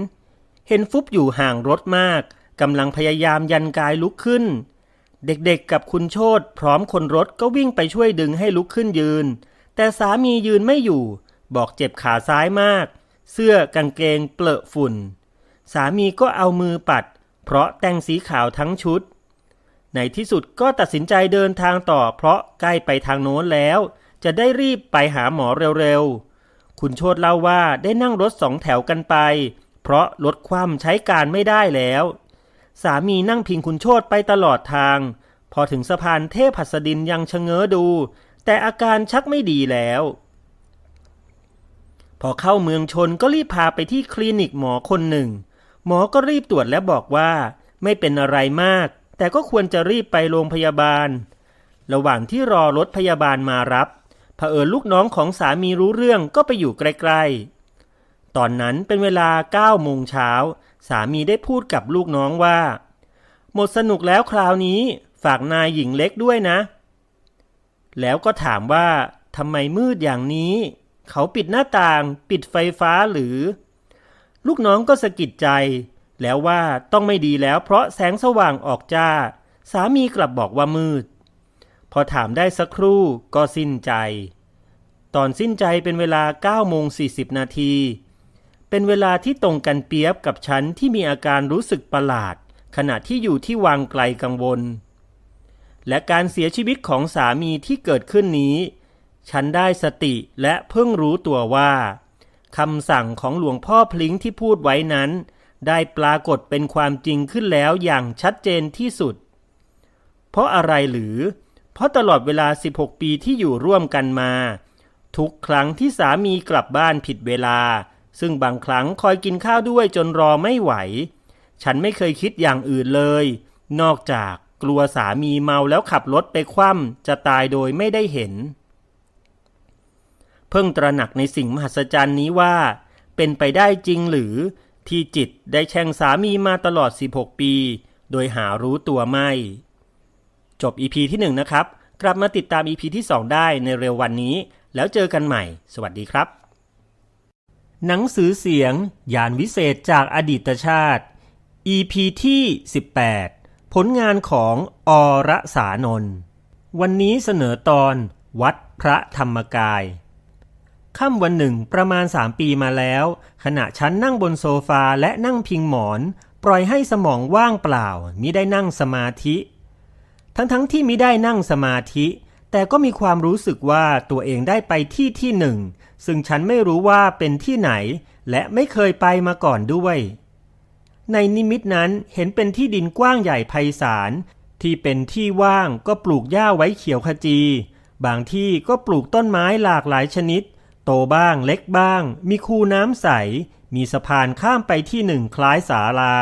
เห็นฟุบอยู่ห่างรถมากกำลังพยายามยันกายลุกขึ้น เด็กๆกับคุณโชตพร้อมคนรถก็วิ่งไปช่วยดึงให้ลุกขึ้นยืน แต่สามียืนไม่อยู่ บอกเจ็บขาซ้ายมาก เสื้อกางเกงเปลอะฝุ่น สามีก็เอามือปัด เพราะแต่งสีขาวทั้งชุด ในที่สุดก็ตัดสินใจเดินทางต่อเพราะใกล้ไปทางโน้นแล้ว จะได้รีบไปหาหมอเร็วๆ คุณโชตเล่าว่าได้นั่งรถสองแถวกันไป เพราะรถคว่ำใช้การไม่ได้แล้ว สามีนั่งพิงคุณโชตไปตลอดทาง พอถึงสะพานเทพหัสดินยังชะเง้อดู แต่อาการชักไม่ดีแล้ว พอเข้าเมืองชนก็รีบพาไปที่คลินิกหมอคนหนึ่ง หมอก็รีบตรวจและบอกว่า ไม่เป็นอะไรมาก แต่ก็ควรจะรีบไปโรงพยาบาล ระหว่างที่รอรถพยาบาลมารับ เผอิญลูกน้องของสามีรู้เรื่องก็ไปอยู่ใกลๆ ตอนนั้นเป็นเวลา9โมงเช้า สามีได้พูดกับลูกน้องว่า หมดสนุกแล้วคราวนี้ฝากนายหญิงเล็กด้วยนะ แล้วก็ถามว่าทำไมมืดอย่างนี้ เขาปิดหน้าต่าง ปิดไฟฟ้าหรือ ลูกน้องก็สะกิดใจ แล้วว่าต้องไม่ดีแล้วเพราะแสงสว่างออกจ้า สามีกลับบอกว่ามืด พอถามได้สักครู่ก็สิ้นใจ ตอนสิ้นใจเป็นเวลา9โมง40 นาที เป็นเวลาที่ตรงกันเปียบกับฉันที่มีอาการรู้สึกประหลาด ขณะที่อยู่ที่วังไกลกังวล และการเสียชีวิตของสามีที่เกิดขึ้นนี้ ฉันได้สติและเพิ่งรู้ตัวว่าคำสั่งของหลวงพ่อพลิงที่พูดไว้นั้น ได้ปรากฏเป็นความจริงขึ้นแล้วอย่างชัดเจนที่สุด เพราะอะไรหรือ เพราะตลอดเวลา 16 ปีที่อยู่ร่วมกันมา ทุกครั้งที่สามีกลับบ้านผิดเวลา ซึ่งบางครั้งคอยกินข้าวด้วยจนรอไม่ไหว ฉันไม่เคยคิดอย่างอื่นเลย นอกจากกลัวสามีเมาแล้วขับรถไปคว่ำจะตายโดยไม่ได้เห็น เพิ่งตระหนักในสิ่งมหัศจรรย์นี้ว่า เป็นไปได้จริงหรือที่จิตได้แช่งสามีมาตลอด 16 ปี โดยหารู้ตัวไม่ จบ EP ที่ 1 นะครับ กลับมาติดตาม EP ที่ 2 ได้ในเร็ววันนี้ แล้วเจอกันใหม่ สวัสดีครับ หนังสือเสียง ยานวิเศษจากอดีตชาติ EP ที่ 18 ผลงานของอรสานนท์วันนี้เสนอตอน วัดพระธรรมกายค่ำวันหนึ่งประมาณสามปีมาแล้ว ขณะฉันนั่งบนโซฟาและนั่งพิงหมอน ปล่อยให้สมองว่างเปล่ามิได้นั่งสมาธิ ทั้งๆทที่มิได้นั่งสมาธิ แต่ก็มีความรู้สึกว่าตัวเองได้ไปที่ที่หนึ่ง ซึ่งฉันไม่รู้ว่าเป็นที่ไหน และไม่เคยไปมาก่อนด้วย ในนิมิตนั้นเห็นเป็นที่ดินกว้างใหญ่ไพศาลที่เป็นที่ว่างก็ปลูกหญ้าไว้เขียวขจี บางที่ก็ปลูกต้นไม้หลากหลายชนิด โตบ้างเล็กบ้าง มีคูน้ำใส มีสะพานข้ามไปที่หนึ่งคล้ายศาลา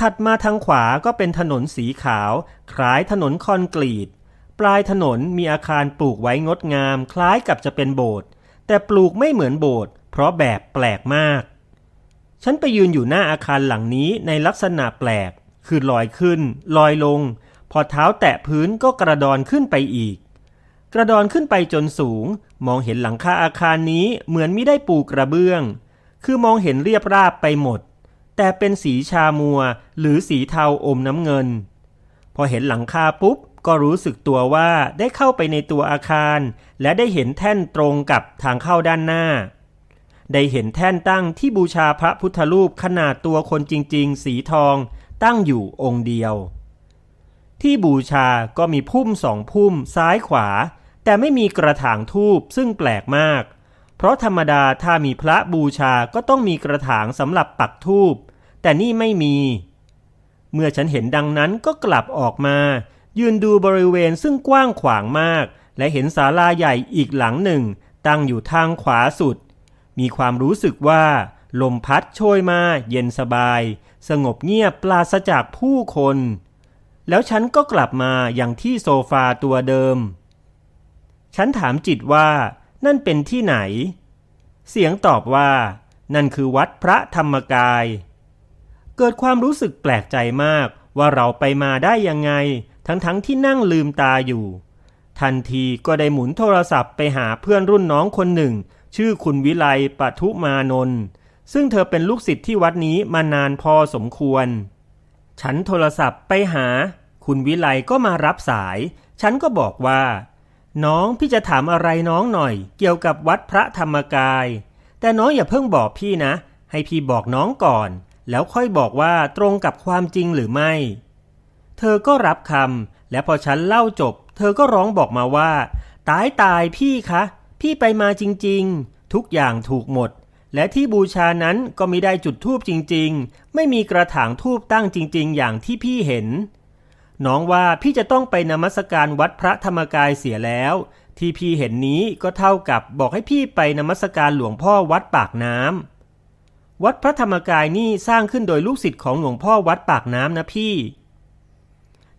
ถัดมาทางขวาก็เป็นถนนสีขาว คล้ายถนนคอนกรีต ปลายถนนมีอาคารปลูกไว้งดงาม คล้ายกับจะเป็นโบสถ์แต่ปลูกไม่เหมือนโบสถ์เพราะแบบแปลกมาก ฉันไปยืนอยู่หน้าอาคารหลังนี้ในลักษณะแปลก คือลอยขึ้น ลอยลง พอเท้าแตะพื้นก็กระดอนขึ้นไปอีก กระดอนขึ้นไปจนสูง มองเห็นหลังคาอาคารนี้เหมือนไม่ได้ปูกระเบื้อง คือมองเห็นเรียบราบไปหมด แต่เป็นสีชามัว หรือสีเทาอมน้ำเงิน พอเห็นหลังคาปุ๊บ ก็รู้สึกตัวว่าได้เข้าไปในตัวอาคาร และได้เห็นแท่นตรงกับทางเข้าด้านหน้า ได้เห็นแท่นตั้งที่บูชาพระพุทธรูปขนาดตัวคนจริง ๆ สีทองตั้งอยู่องค์เดียว ที่บูชาก็มีพุ่มสองพุ่มซ้ายขวา แต่ไม่มีกระถางทูบซึ่งแปลกมาก เพราะธรรมดาถ้ามีพระบูชาก็ต้องมีกระถางสำหรับปักทูบ แต่นี่ไม่มี เมื่อฉันเห็นดังนั้นก็กลับออกมา ยืนดูบริเวณซึ่งกว้างขวางมาก และเห็นศาลาใหญ่อีกหลังหนึ่ง ตั้งอยู่ทางขวาสุด มีความรู้สึกว่า ลมพัดโชยมา เย็นสบาย สงบเงียบปราศจากผู้คน แล้วฉันก็กลับมาอย่างที่โซฟาตัวเดิม ฉันถามจิตว่านั่นเป็นที่ไหน เสียงตอบว่า นั่นคือวัดพระธรรมกาย เกิดความรู้สึกแปลกใจมากว่าเราไปมาได้ยังไง ทั้งๆทที่นั่งลืมตาอยู่ ทันทีก็ได้หมุนโทรศัพท์ไปหาเพื่อนรุ่นน้องคนหนึ่ง ชื่อคุณวิไลปทุมานนท์ซึ่งเธอเป็นลูกศิษย์ที่วัดนี้มานานพอสมควร ฉันโทรศัพท์ไปหา คุณวิไลก็มารับสาย ฉันก็บอกว่า น้องพี่จะถามอะไรน้องหน่อย เกี่ยวกับวัดพระธรรมกาย แต่น้องอย่าเพิ่งบอกพี่นะ ให้พี่บอกน้องก่อน แล้วค่อยบอกว่าตรงกับความจริงหรือไม่ เธอก็รับคำและพอฉันเล่าจบ เธอก็ร้องบอกมาว่า ตายตายพี่คะ พี่ไปมาจริงๆ ทุกอย่างถูกหมด และที่บูชานั้นก็ไม่ได้จุดทูบจริงๆ ไม่มีกระถางทูบตั้งจริงๆ อย่างที่พี่เห็น น้องว่าพี่จะต้องไปนมัสการวัดพระธรรมกายเสียแล้ว ที่พี่เห็นนี้ก็เท่ากับบอกให้พี่ไปนมัสการหลวงพ่อวัดปากน้ำ วัดพระธรรมกายนี่สร้างขึ้นโดยลูกศิษย์ของหลวงพ่อวัดปากน้ำนะพี่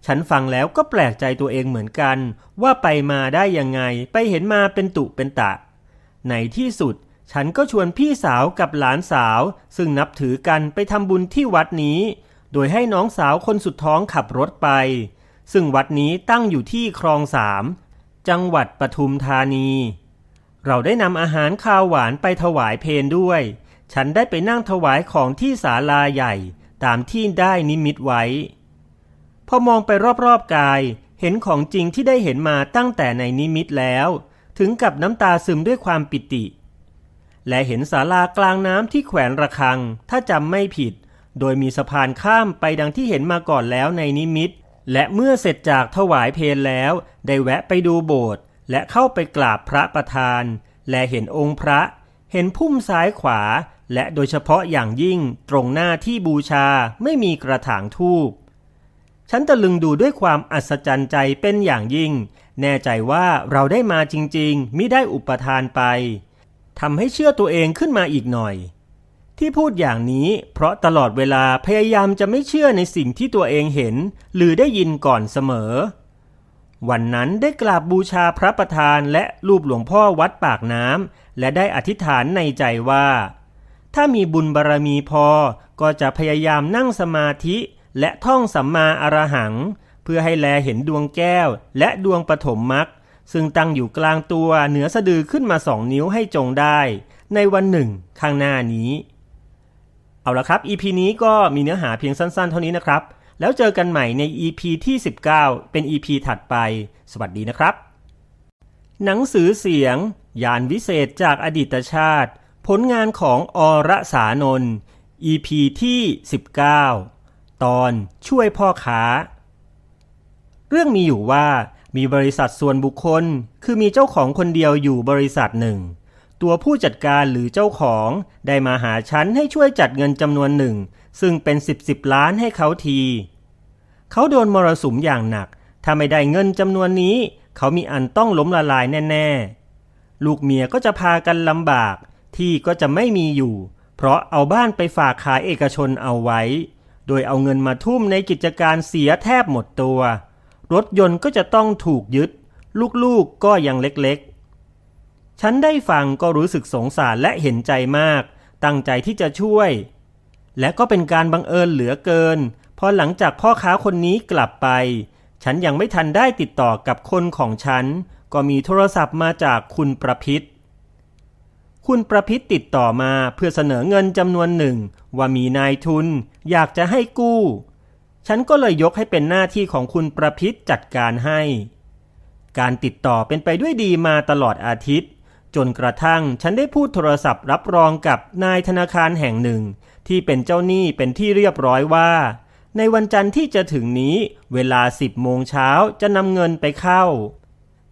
ฉันฟังแล้วก็แปลกใจตัวเองเหมือนกัน ว่าไปมาได้ยังไงไปเห็นมาเป็นตุเป็นตะ ในที่สุดฉันก็ชวนพี่สาวกับหลานสาว ซึ่งนับถือกันไปทำบุญที่วัดนี้ โดยให้น้องสาวคนสุดท้องขับรถไป ซึ่งวัดนี้ตั้งอยู่ที่คลองสามจังหวัดปทุมธานี เราได้นำอาหารข้าวหวานไปถวายเพนด้วย ฉันได้ไปนั่งถวายของที่ศาลาใหญ่ตามที่ได้นิมิตไว้ พอมองไปรอบๆกาย เห็นของจริงที่ได้เห็นมาตั้งแต่ในนิมิตแล้ว ถึงกับน้ำตาซึมด้วยความปิติ และเห็นศาลากลางน้ำที่แขวนระฆัง ถ้าจำไม่ผิด โดยมีสะพานข้ามไปดังที่เห็นมาก่อนแล้วในนิมิต และเมื่อเสร็จจากถวายเพลแล้ว ได้แวะไปดูโบสถ์และเข้าไปกราบพระประธาน และเห็นองค์พระ เห็นพุ่มซ้ายขวา และโดยเฉพาะอย่างยิ่งตรงหน้าที่บูชาไม่มีกระถางทูบฉันตะลึงดูด้วยความอัศจรรย์ใจเป็นอย่างยิ่ง แน่ใจว่าเราได้มาจริงๆมิได้อุปทานไปทำให้เชื่อตัวเองขึ้นมาอีกหน่อย ที่พูดอย่างนี้เพราะตลอดเวลาพยายามจะไม่เชื่อในสิ่งที่ตัวเองเห็น หรือได้ยินก่อนเสมอ วันนั้นได้กราบบูชาพระประธานและรูปหลวงพ่อวัดปากน้ำและได้อธิษฐานในใจว่า ถ้ามีบุญบารรมีพอ ก็จะพยายามนั่งสมาธิและท่องสัมมาอรหัง เพื่อให้แลเห็นดวงแก้ว และดวงปฐมมรรคซึ่งตั้งอยู่กลางตัวเหนือสะดือขึ้นมาสองนิ้วให้จงได้ ในวันหนึ่ง ข้างหน้านี้ เอาละครับ EP นี้ก็มีเนื้อหาเพียงสั้นๆ เท่านี้นะครับ แล้วเจอกันใหม่ใน EP ที่ 19 เป็น EP ถัดไป สวัสดีนะครับ หนังสือเสียง ยานวิเศษจากอดีตชาติ ผลงานของอรสานนท์ EP ที่ 19 ตอนช่วยพ่อค้า เรื่องมีอยู่ว่ามีบริษัทส่วนบุคคล คือมีเจ้าของคนเดียวอยู่บริษัทหนึ่ง ตัวผู้จัดการหรือเจ้าของได้มาหาฉันให้ช่วยจัดเงินจำนวนหนึ่ง ซึ่งเป็นสิบสิบล้านให้เขาที เขาโดนมรสุมอย่างหนัก ถ้าไม่ได้เงินจำนวนนี้ เขามีอันต้องล้มละลายแน่ ๆ ลูกเมียก็จะพากันลำบาก ที่ก็จะไม่มีอยู่ เพราะเอาบ้านไปฝากขายเอกชนเอาไว้ โดยเอาเงินมาทุ่มในกิจการเสียแทบหมดตัว รถยนต์ก็จะต้องถูกยึด ลูกๆกก็ยังเล็กๆ ฉันได้ฟังก็รู้สึกสงสารและเห็นใจมาก ตั้งใจที่จะช่วย และก็เป็นการบังเอิญเหลือเกิน พอหลังจากพ่อค้าคนนี้กลับไป ฉันยังไม่ทันได้ติดต่อกับคนของฉัน ก็มีโทรศัพท์มาจากคุณประพิษ คุณประพิษติดต่อมาเพื่อเสนอเงินจำนวนหนึ่ง ว่ามีนายทุน อยากจะให้กู้ ฉันก็เลยยกให้เป็นหน้าที่ของคุณประพิษจัดการให้ การติดต่อเป็นไปด้วยดีมาตลอดอาทิตย์ จนกระทั่งฉันได้พูดโทรศัพท์รับรองกับนายธนาคารแห่งหนึ่ง ที่เป็นเจ้าหนี้เป็นที่เรียบร้อยว่า ในวันจันทร์ที่จะถึงนี้เวลาสิบโมงเช้าจะนำเงินไปเข้า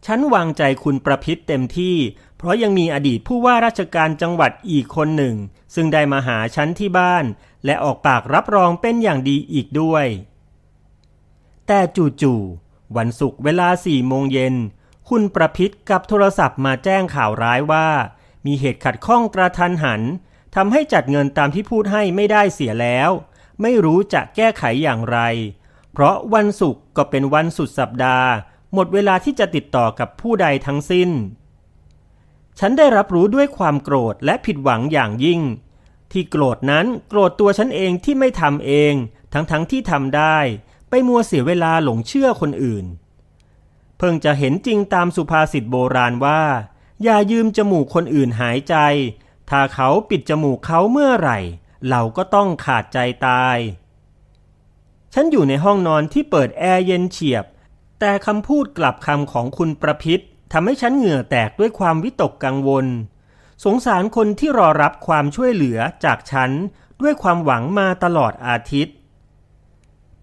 ฉันวางใจคุณประพิษเต็มที่ เพราะยังมีอดีตผู้ว่าราชการจังหวัดอีกคนหนึ่ง ซึ่งได้มาหาฉันที่บ้าน และออกปากรับรองเป็นอย่างดีอีกด้วย แต่จู่ๆวันศุกร์เวลาสี่โมงเย็น คุณประพิษกับโทรศัพท์มาแจ้งข่าวร้ายว่า มีเหตุขัดข้องกระทันหันทำให้จัดเงินตามที่พูดให้ไม่ได้เสียแล้ว ไม่รู้จะแก้ไขอย่างไร เพราะวันศุกร์ก็เป็นวันสุดสัปดาห์ หมดเวลาที่จะติดต่อกับผู้ใดทั้งสิ้น ฉันได้รับรู้ด้วยความโกรธและผิดหวังอย่างยิ่ง ที่โกรธนั้นโกรธตัวฉันเองที่ไม่ทำเอง ทั้งๆทที่ทำได้ ไปมัวเสียเวลาหลงเชื่อคนอื่น เพิ่งจะเห็นจริงตามสุภาษิตโบราณว่า อย่ายืมจมูกคนอื่นหายใจ ถ้าเขาปิดจมูกเขาเมื่อไหร่ เราก็ต้องขาดใจตาย ฉันอยู่ในห้องนอนที่เปิดแอร์เย็นเฉียบ แต่คำพูดกลับคำของคุณประพิษ ทำให้ฉันเหงื่อแตกด้วยความวิตกกังวล สงสารคนที่รอรับความช่วยเหลือจากฉันด้วยความหวังมาตลอดอาทิตย์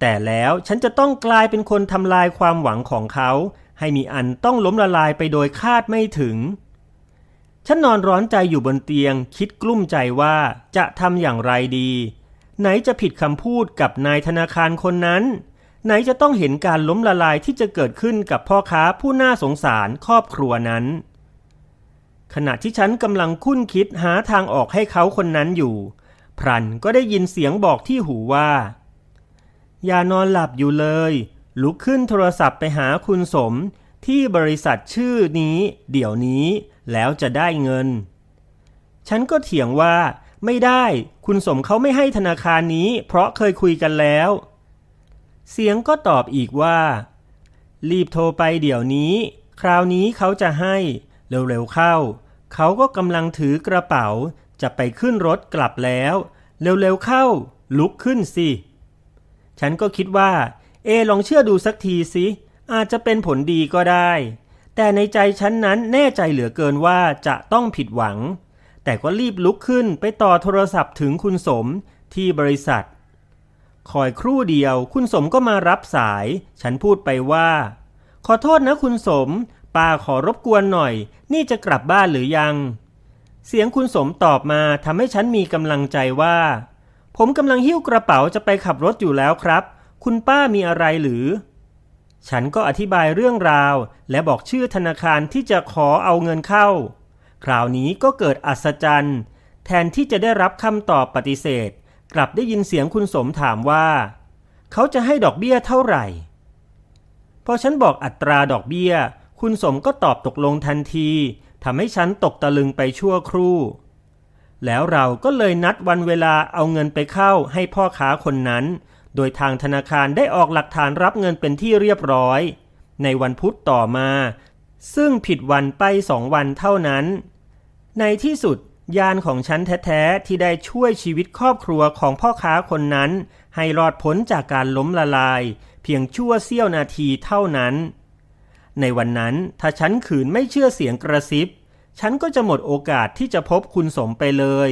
แต่แล้วฉันจะต้องกลายเป็นคนทำลายความหวังของเขา ให้มีอันต้องล้มละลายไปโดยคาดไม่ถึง ฉันนอนร้อนใจอยู่บนเตียงคิดกลุ้มใจว่าจะทำอย่างไรดี ไหนจะผิดคำพูดกับนายธนาคารคนนั้น ไหนจะต้องเห็นการล้มละลายที่จะเกิดขึ้นกับพ่อค้าผู้น่าสงสารครอบครัวนั้น ขณะที่ฉันกำลังคุ้นคิดหาทางออกให้เขาคนนั้นอยู่ พรันก็ได้ยินเสียงบอกที่หูว่า อย่านอนหลับอยู่เลย ลุกขึ้นโทรศัพท์ไปหาคุณสมที่บริษัทชื่อนี้ เดี๋ยวนี้แล้วจะได้เงิน ฉันก็เถียงว่า ไม่ได้ คุณสมเขาไม่ให้ธนาคารนี้ เพราะเคยคุยกันแล้ว เสียงก็ตอบอีกว่า รีบโทรไปเดี๋ยวนี้ คราวนี้เขาจะให้เร็วๆเข้า เขาก็กำลังถือกระเป๋า จะไปขึ้นรถกลับแล้ว เร็วๆเข้า ลุกขึ้นสิ ฉันก็คิดว่า เอลองเชื่อดูสักทีสิอาจจะเป็นผลดีก็ได้ แต่ในใจฉันนั้นแน่ใจเหลือเกินว่าจะต้องผิดหวัง แต่ก็รีบลุกขึ้นไปต่อโทรศัพท์ถึงคุณสมที่บริษัท คอยครู่เดียว คุณสมก็มารับสาย ฉันพูดไปว่า ขอโทษนะคุณสม ป้าขอรบกวนหน่อย นี่จะกลับบ้านหรือยัง เสียงคุณสมตอบมาทำให้ฉันมีกำลังใจว่า ผมกำลังหิ้วกระเป๋าจะไปขับรถอยู่แล้วครับ คุณป้ามีอะไรหรือ ฉันก็อธิบายเรื่องราว และบอกชื่อธนาคารที่จะขอเอาเงินเข้า คราวนี้ก็เกิดอัศจรรย์ แทนที่จะได้รับคำตอบปฏิเสธ กลับได้ยินเสียงคุณสมถามว่า เขาจะให้ดอกเบี้ยเท่าไหร่ พอฉันบอกอัตราดอกเบี้ย คุณสมก็ตอบตกลงทันทีทำให้ฉันตกตะลึงไปชั่วครู่ แล้วเราก็เลยนัดวันเวลาเอาเงินไปเข้าให้พ่อค้าคนนั้น โดยทางธนาคารได้ออกหลักฐานรับเงินเป็นที่เรียบร้อย ในวันพุธต่อมา ซึ่งผิดวันไปสองวันเท่านั้น ในที่สุด ยานของฉันแท้ๆที่ได้ช่วยชีวิตครอบครัวของพ่อค้าคนนั้น ให้รอดพ้นจากการล้มละลาย เพียงชั่วเสี้ยวนาทีเท่านั้น ในวันนั้นถ้าฉันขืนไม่เชื่อเสียงกระซิบ ฉันก็จะหมดโอกาสที่จะพบคุณสมไปเลย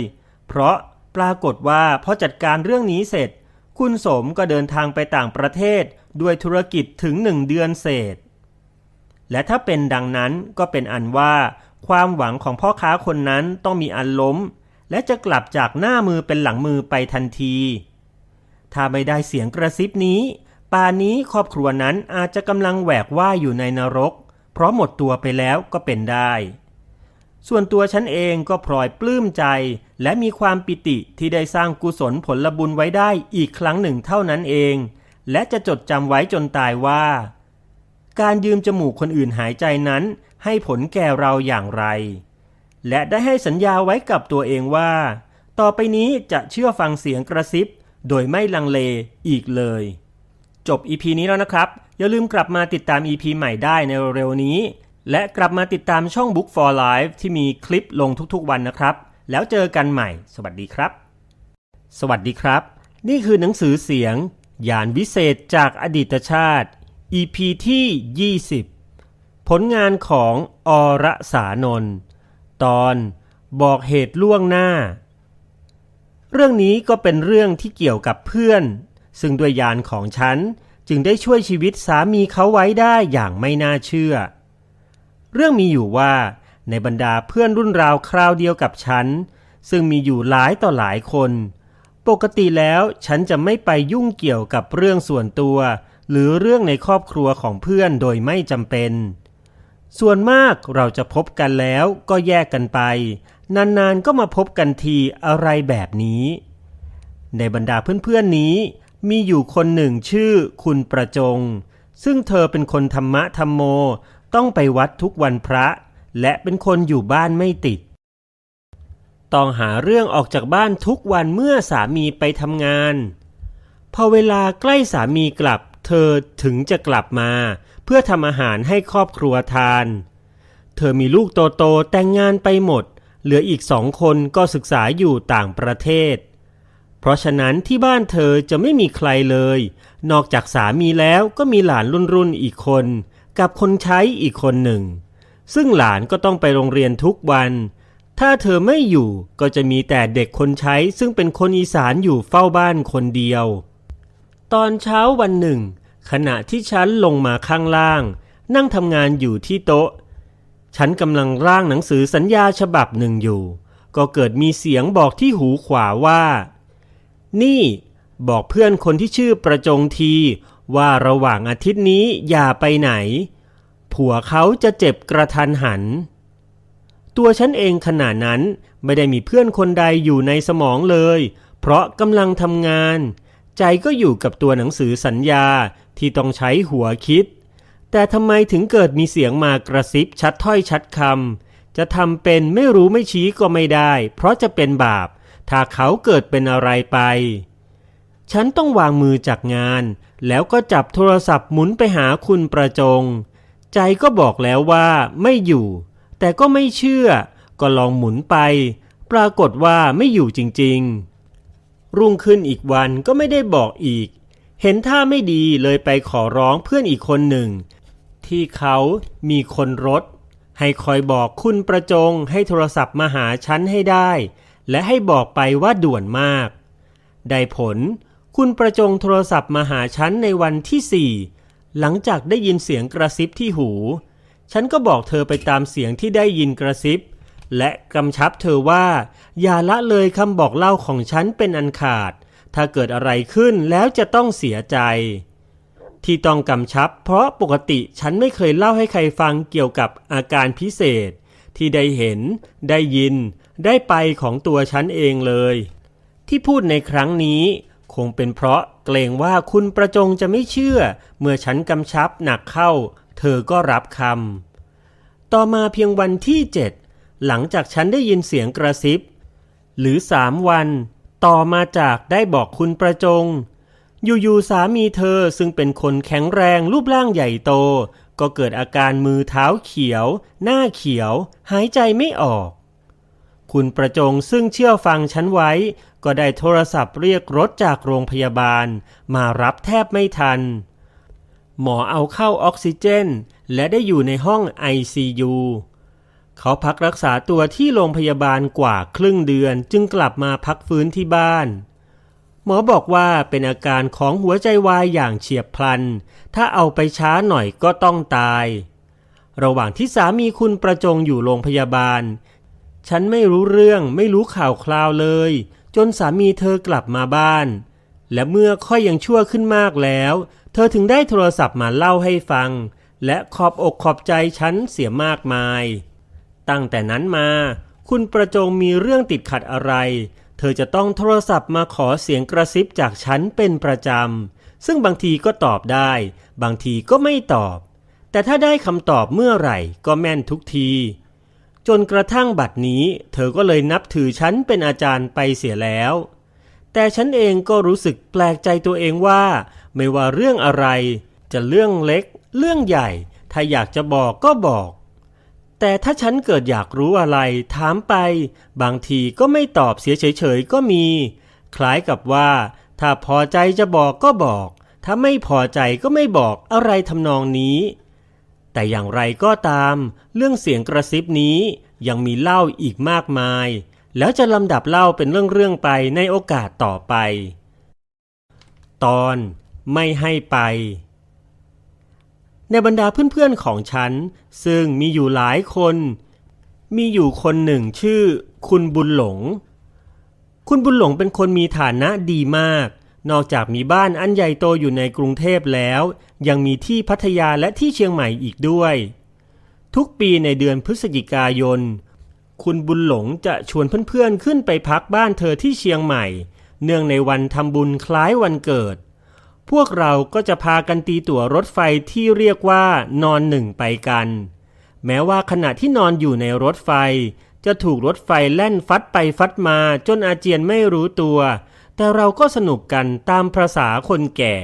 เพราะปรากฏว่าพอจัดการเรื่องนี้เสร็จ คุณสมก็เดินทางไปต่างประเทศด้วยธุรกิจถึงหนึ่งเดือนเศษ และถ้าเป็นดังนั้นก็เป็นอันว่า ความหวังของพ่อค้าคนนั้นต้องมีอันล้ม และจะกลับจากหน้ามือเป็นหลังมือไปทันที ถ้าไม่ได้เสียงกระซิบนี้ ป่านนี้ครอบครัวนั้นอาจจะกำลังแหวกว่ายอยู่ในนรก เพราะหมดตัวไปแล้วก็เป็นได้ ส่วนตัวฉันเองก็พลอยปลื้มใจ และมีความปิติที่ได้สร้างกุศลผลบุญไว้ได้อีกครั้งหนึ่งเท่านั้นเอง และจะจดจำไว้จนตายว่า การยืมจมูกคนอื่นหายใจนั้น ให้ผลแก่เราอย่างไร และได้ให้สัญญาไว้กับตัวเองว่า ต่อไปนี้จะเชื่อฟังเสียงกระซิบ โดยไม่ลังเลอีกเลย จบ EP นี้แล้วนะครับ อย่าลืมกลับมาติดตาม EP ใหม่ได้ในเร็วนี้ และกลับมาติดตามช่อง Book for Life ที่มีคลิปลงทุกๆวันนะครับ แล้วเจอกันใหม่ สวัสดีครับ สวัสดีครับ นี่คือหนังสือเสียงยานวิเศษจากอดีตชาติ EP ที่ 20 ผลงานของอรสานนท์ตอนบอกเหตุล่วงหน้า เรื่องนี้ก็เป็นเรื่องที่เกี่ยวกับเพื่อน ซึ่งด้วยยานของฉันจึงได้ช่วยชีวิตสามีเขาไว้ได้อย่างไม่น่าเชื่อ เรื่องมีอยู่ว่า ในบรรดาเพื่อนรุ่นราวคราวเดียวกับฉัน ซึ่งมีอยู่หลายต่อหลายคน ปกติแล้วฉันจะไม่ไปยุ่งเกี่ยวกับเรื่องส่วนตัว หรือเรื่องในครอบครัวของเพื่อนโดยไม่จำเป็น ส่วนมากเราจะพบกันแล้วก็แยกกันไป นานๆก็มาพบกันทีอะไรแบบนี้ ในบรรดาเพื่อนๆนี้ มีอยู่คนหนึ่งชื่อคุณประจง ซึ่งเธอเป็นคนธรรมะธรรมโมต้องไปวัดทุกวันพระ และเป็นคนอยู่บ้านไม่ติด ต้องหาเรื่องออกจากบ้านทุกวันเมื่อสามีไปทำงาน พอเวลาใกล้สามีกลับ เธอถึงจะกลับมา พื่อทำอาหารให้ครอบครัวทาน เธอมีลูกโตๆแต่งงานไปหมด เหลืออีกสองคนก็ศึกษาอยู่ต่างประเทศ เพราะฉะนั้นที่บ้านเธอจะไม่มีใครเลย นอกจากสามีแล้วก็มีหลานรุ่นรุ่นอีกคน กับคนใช้อีกคนหนึ่ง ซึ่งหลานก็ต้องไปโรงเรียนทุกวัน ถ้าเธอไม่อยู่ก็จะมีแต่เด็กคนใช้ซึ่งเป็นคนอีสานอยู่เฝ้าบ้านคนเดียว ตอนเช้าวันหนึ่ง ขณะที่ฉันลงมาข้างล่าง นั่งทำงานอยู่ที่โต๊ะ ฉันกำลังร่างหนังสือสัญญาฉบับหนึ่งอยู่ ก็เกิดมีเสียงบอกที่หูขวาว่า นี่บอกเพื่อนคนที่ชื่อประจงที ว่าระหว่างอาทิตย์นี้อย่าไปไหน ผัวเขาจะเจ็บกระทันหัน ตัวฉันเองขณะนั้นไม่ได้มีเพื่อนคนใดอยู่ในสมองเลย เพราะกำลังทำงาน ใจก็อยู่กับตัวหนังสือสัญญา ที่ต้องใช้หัวคิด แต่ทำไมถึงเกิดมีเสียงมากระซิบชัดถ้อยชัดคำจะทำเป็นไม่รู้ไม่ชี้ก็ไม่ได้ เพราะจะเป็นบาป ถ้าเขาเกิดเป็นอะไรไป ฉันต้องวางมือจากงาน แล้วก็จับโทรศัพท์หมุนไปหาคุณประจง ใจก็บอกแล้วว่าไม่อยู่ แต่ก็ไม่เชื่อ ก็ลองหมุนไป ปรากฏว่าไม่อยู่จริง ๆ รุ่งขึ้นอีกวันก็ไม่ได้บอกอีก เห็นท่าไม่ดีเลยไปขอร้องเพื่อนอีกคนหนึ่ง ที่เขามีคนรถ ให้คอยบอกคุณประจงให้โทรศัพท์มาหาฉันให้ได้ และให้บอกไปว่าด่วนมาก ได้ผลคุณประจงโทรศัพท์มาหาฉันในวันที่สี่หลังจากได้ยินเสียงกระซิบที่หู ฉันก็บอกเธอไปตามเสียงที่ได้ยินกระซิบ และกำชับเธอว่า อย่าละเลยคำบอกเล่าของฉันเป็นอันขาด ถ้าเกิดอะไรขึ้นแล้วจะต้องเสียใจ ที่ต้องกำชับ เพราะปกติฉันไม่เคยเล่าให้ใครฟังเกี่ยวกับอาการพิเศษ ที่ได้เห็น ได้ยิน ได้ไปของตัวฉันเองเลย ที่พูดในครั้งนี้ คงเป็นเพราะเกรงว่าคุณประจงจะไม่เชื่อ เมื่อฉันกำชับหนักเข้า เธอก็รับคำต่อมาเพียงวันที่เจ็ดหลังจากฉันได้ยินเสียงกระซิบ หรือสามวัน ต่อมาจากได้บอกคุณประจง อยู่ๆสามีเธอซึ่งเป็นคนแข็งแรงรูปร่างใหญ่โต ก็เกิดอาการมือเท้าเขียว หน้าเขียว หายใจไม่ออก คุณประจงซึ่งเชื่อฟังฉันไว้ ก็ได้โทรศัพท์เรียกรถจากโรงพยาบาล มารับแทบไม่ทัน หมอเอาเข้าออกซิเจน และได้อยู่ในห้อง ICU เขาพักรักษาตัวที่โรงพยาบาลกว่าครึ่งเดือนจึงกลับมาพักฟื้นที่บ้าน หมอบอกว่าเป็นอาการของหัวใจวายอย่างเฉียบพลัน ถ้าเอาไปช้าหน่อยก็ต้องตาย ระหว่างที่สามีคุณประจงอยู่โรงพยาบาล ฉันไม่รู้เรื่องไม่รู้ข่าวคราวเลย จนสามีเธอกลับมาบ้าน และเมื่อค่อยยังชั่วขึ้นมากแล้ว เธอถึงได้โทรศัพท์มาเล่าให้ฟัง และขอบอกขอบใจฉันเสียมากมาย ตั้งแต่นั้นมา คุณประจงมีเรื่องติดขัดอะไร เธอจะต้องโทรศัพท์มาขอเสียงกระซิบจากฉันเป็นประจำ ซึ่งบางทีก็ตอบได้ บางทีก็ไม่ตอบ แต่ถ้าได้คำตอบเมื่อไหร่ก็แม่นทุกที จนกระทั่งบัดนี้ เธอก็เลยนับถือฉันเป็นอาจารย์ไปเสียแล้ว แต่ฉันเองก็รู้สึกแปลกใจตัวเองว่า ไม่ว่าเรื่องอะไร จะเรื่องเล็ก เรื่องใหญ่ ถ้าอยากจะบอกก็บอก แต่ถ้าฉันเกิดอยากรู้อะไร ถามไป บางทีก็ไม่ตอบเสียเฉยๆก็มี คล้ายกับว่า ถ้าพอใจจะบอกก็บอก ถ้าไม่พอใจก็ไม่บอกอะไรทำนองนี้ แต่อย่างไรก็ตาม เรื่องเสียงกระซิบนี้ยังมีเล่าอีกมากมาย แล้วจะลำดับเล่าเป็นเรื่องๆไปในโอกาสต่อไป ตอนไม่ให้ไป ในบรรดาเพื่อนๆของฉัน ซึ่งมีอยู่หลายคน มีอยู่คนหนึ่งชื่อ คุณบุญหลง คุณบุญหลงเป็นคนมีฐานะดีมาก นอกจากมีบ้านอันใหญ่โตอยู่ในกรุงเทพแล้ว ยังมีที่พัทยาและที่เชียงใหม่อีกด้วย ทุกปีในเดือนพฤศจิกายน คุณบุญหลงจะชวนเพื่อนๆขึ้นไปพักบ้านเธอที่เชียงใหม่ เนื่องในวันทำบุญคล้ายวันเกิด พวกเราก็จะพากันตีตั๋วรถไฟที่เรียกว่านอนหนึ่งไปกัน แม้ว่าขณะที่นอนอยู่ในรถไฟ จะถูกรถไฟแล่นฟัดไปฟัดมาจนอาเจียนไม่รู้ตัว แต่เราก็สนุกกันตามประษาคนแก่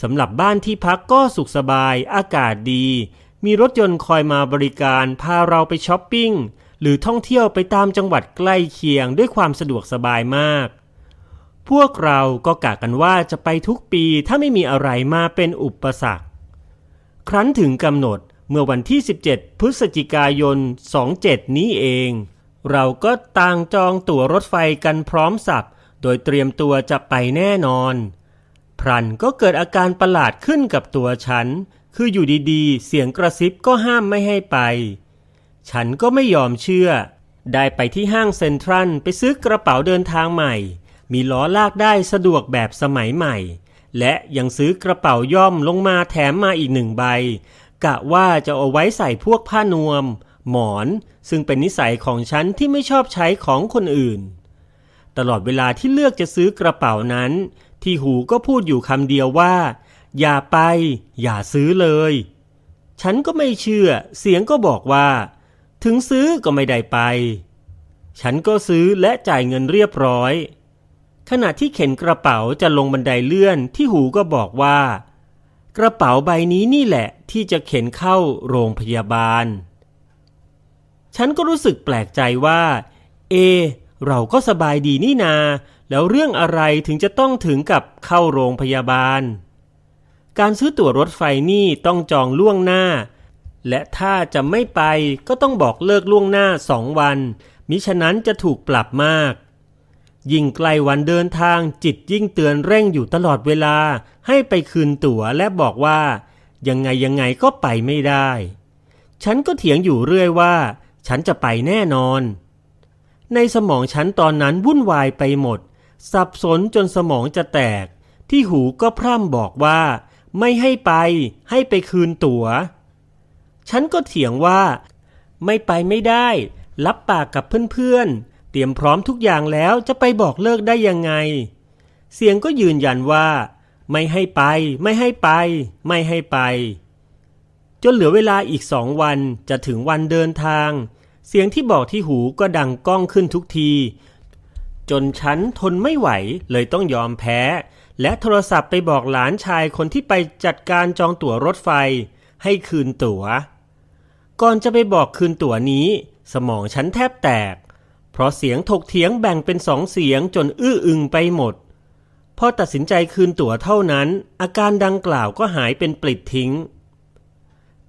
สำหรับบ้านที่พักก็สุขสบาย อากาศดี มีรถยนต์คอยมาบริการพาเราไปช้อปปิ้ง หรือท่องเที่ยวไปตามจังหวัดใกล้เคียงด้วยความสะดวกสบายมาก พวกเราก็กะกันว่าจะไปทุกปีถ้าไม่มีอะไรมาเป็นอุปสรรค ครั้นถึงกำหนดเมื่อวันที่ 17 พฤศจิกายน 27 นี้เอง เราก็ต่างจองตั๋วรถไฟกันพร้อมสับ โดยเตรียมตัวจะไปแน่นอน พรันก็เกิดอาการประหลาดขึ้นกับตัวฉัน คืออยู่ดีๆ เสียงกระซิบก็ห้ามไม่ให้ไป ฉันก็ไม่ยอมเชื่อ ได้ไปที่ห้างเซ็นทรัลไปซื้อกระเป๋าเดินทางใหม่ มีล้อลากได้สะดวกแบบสมัยใหม่ และยังซื้อกระเป๋าย่อมลงมาแถมมาอีกหนึ่งใบ กะว่าจะเอาไว้ใส่พวกผ้านวม หมอน ซึ่งเป็นนิสัยของฉันที่ไม่ชอบใช้ของคนอื่น ตลอดเวลาที่เลือกจะซื้อกระเป๋านั้น ที่หูก็พูดอยู่คำเดียวว่า อย่าไป อย่าซื้อเลย ฉันก็ไม่เชื่อ เสียงก็บอกว่า ถึงซื้อก็ไม่ได้ไป ฉันก็ซื้อและจ่ายเงินเรียบร้อย ขณะที่เข็นกระเป๋าจะลงบันไดเลื่อนที่หูก็บอกว่า กระเป๋าใบนี้นี่แหละที่จะเข็นเข้าโรงพยาบาล ฉันก็รู้สึกแปลกใจว่า เอ เราก็สบายดีนี่นา แล้วเรื่องอะไรถึงจะต้องถึงกับเข้าโรงพยาบาล การซื้อตั๋วรถไฟนี่ต้องจองล่วงหน้า และถ้าจะไม่ไปก็ต้องบอกเลิกล่วงหน้าสองวัน มิฉะนั้นจะถูกปรับมาก ยิ่งใกล้วันเดินทางจิตยิ่งเตือนเร่งอยู่ตลอดเวลา ให้ไปคืนตั๋วและบอกว่า ยังไงยังไงก็ไปไม่ได้ ฉันก็เถียงอยู่เรื่อยว่า ฉันจะไปแน่นอน ในสมองฉันตอนนั้นวุ่นวายไปหมด สับสนจนสมองจะแตก ที่หูก็พร่ำบอกว่า ไม่ให้ไป ให้ไปคืนตัว๋ว ฉันก็เถียงว่า ไม่ไปไม่ได้ รับปากกับเพื่อนๆ เตรียมพร้อมทุกอย่างแล้วจะไปบอกเลิกได้ยังไง เสียงก็ยืนยันว่า ไม่ให้ไป ไม่ให้ไป ไม่ให้ไป จนเหลือเวลาอีกสองวันจะถึงวันเดินทาง เสียงที่บอกที่หูก็ดังก้องขึ้นทุกที จนฉันทนไม่ไหวเลยต้องยอมแพ้ และโทรศัพท์ไปบอกหลานชายคนที่ไปจัดการจองตั๋วรถไฟ ให้คืนตัว๋ว ก่อนจะไปบอกคืนตั๋วนี้ สมองฉันแทบแตก เพราะเสียงถกเถียงแบ่งเป็นสองเสียงจนอื้ออึงไปหมด พอตัดสินใจคืนตั๋วเท่านั้น อาการดังกล่าวก็หายเป็นปลิดทิ้ง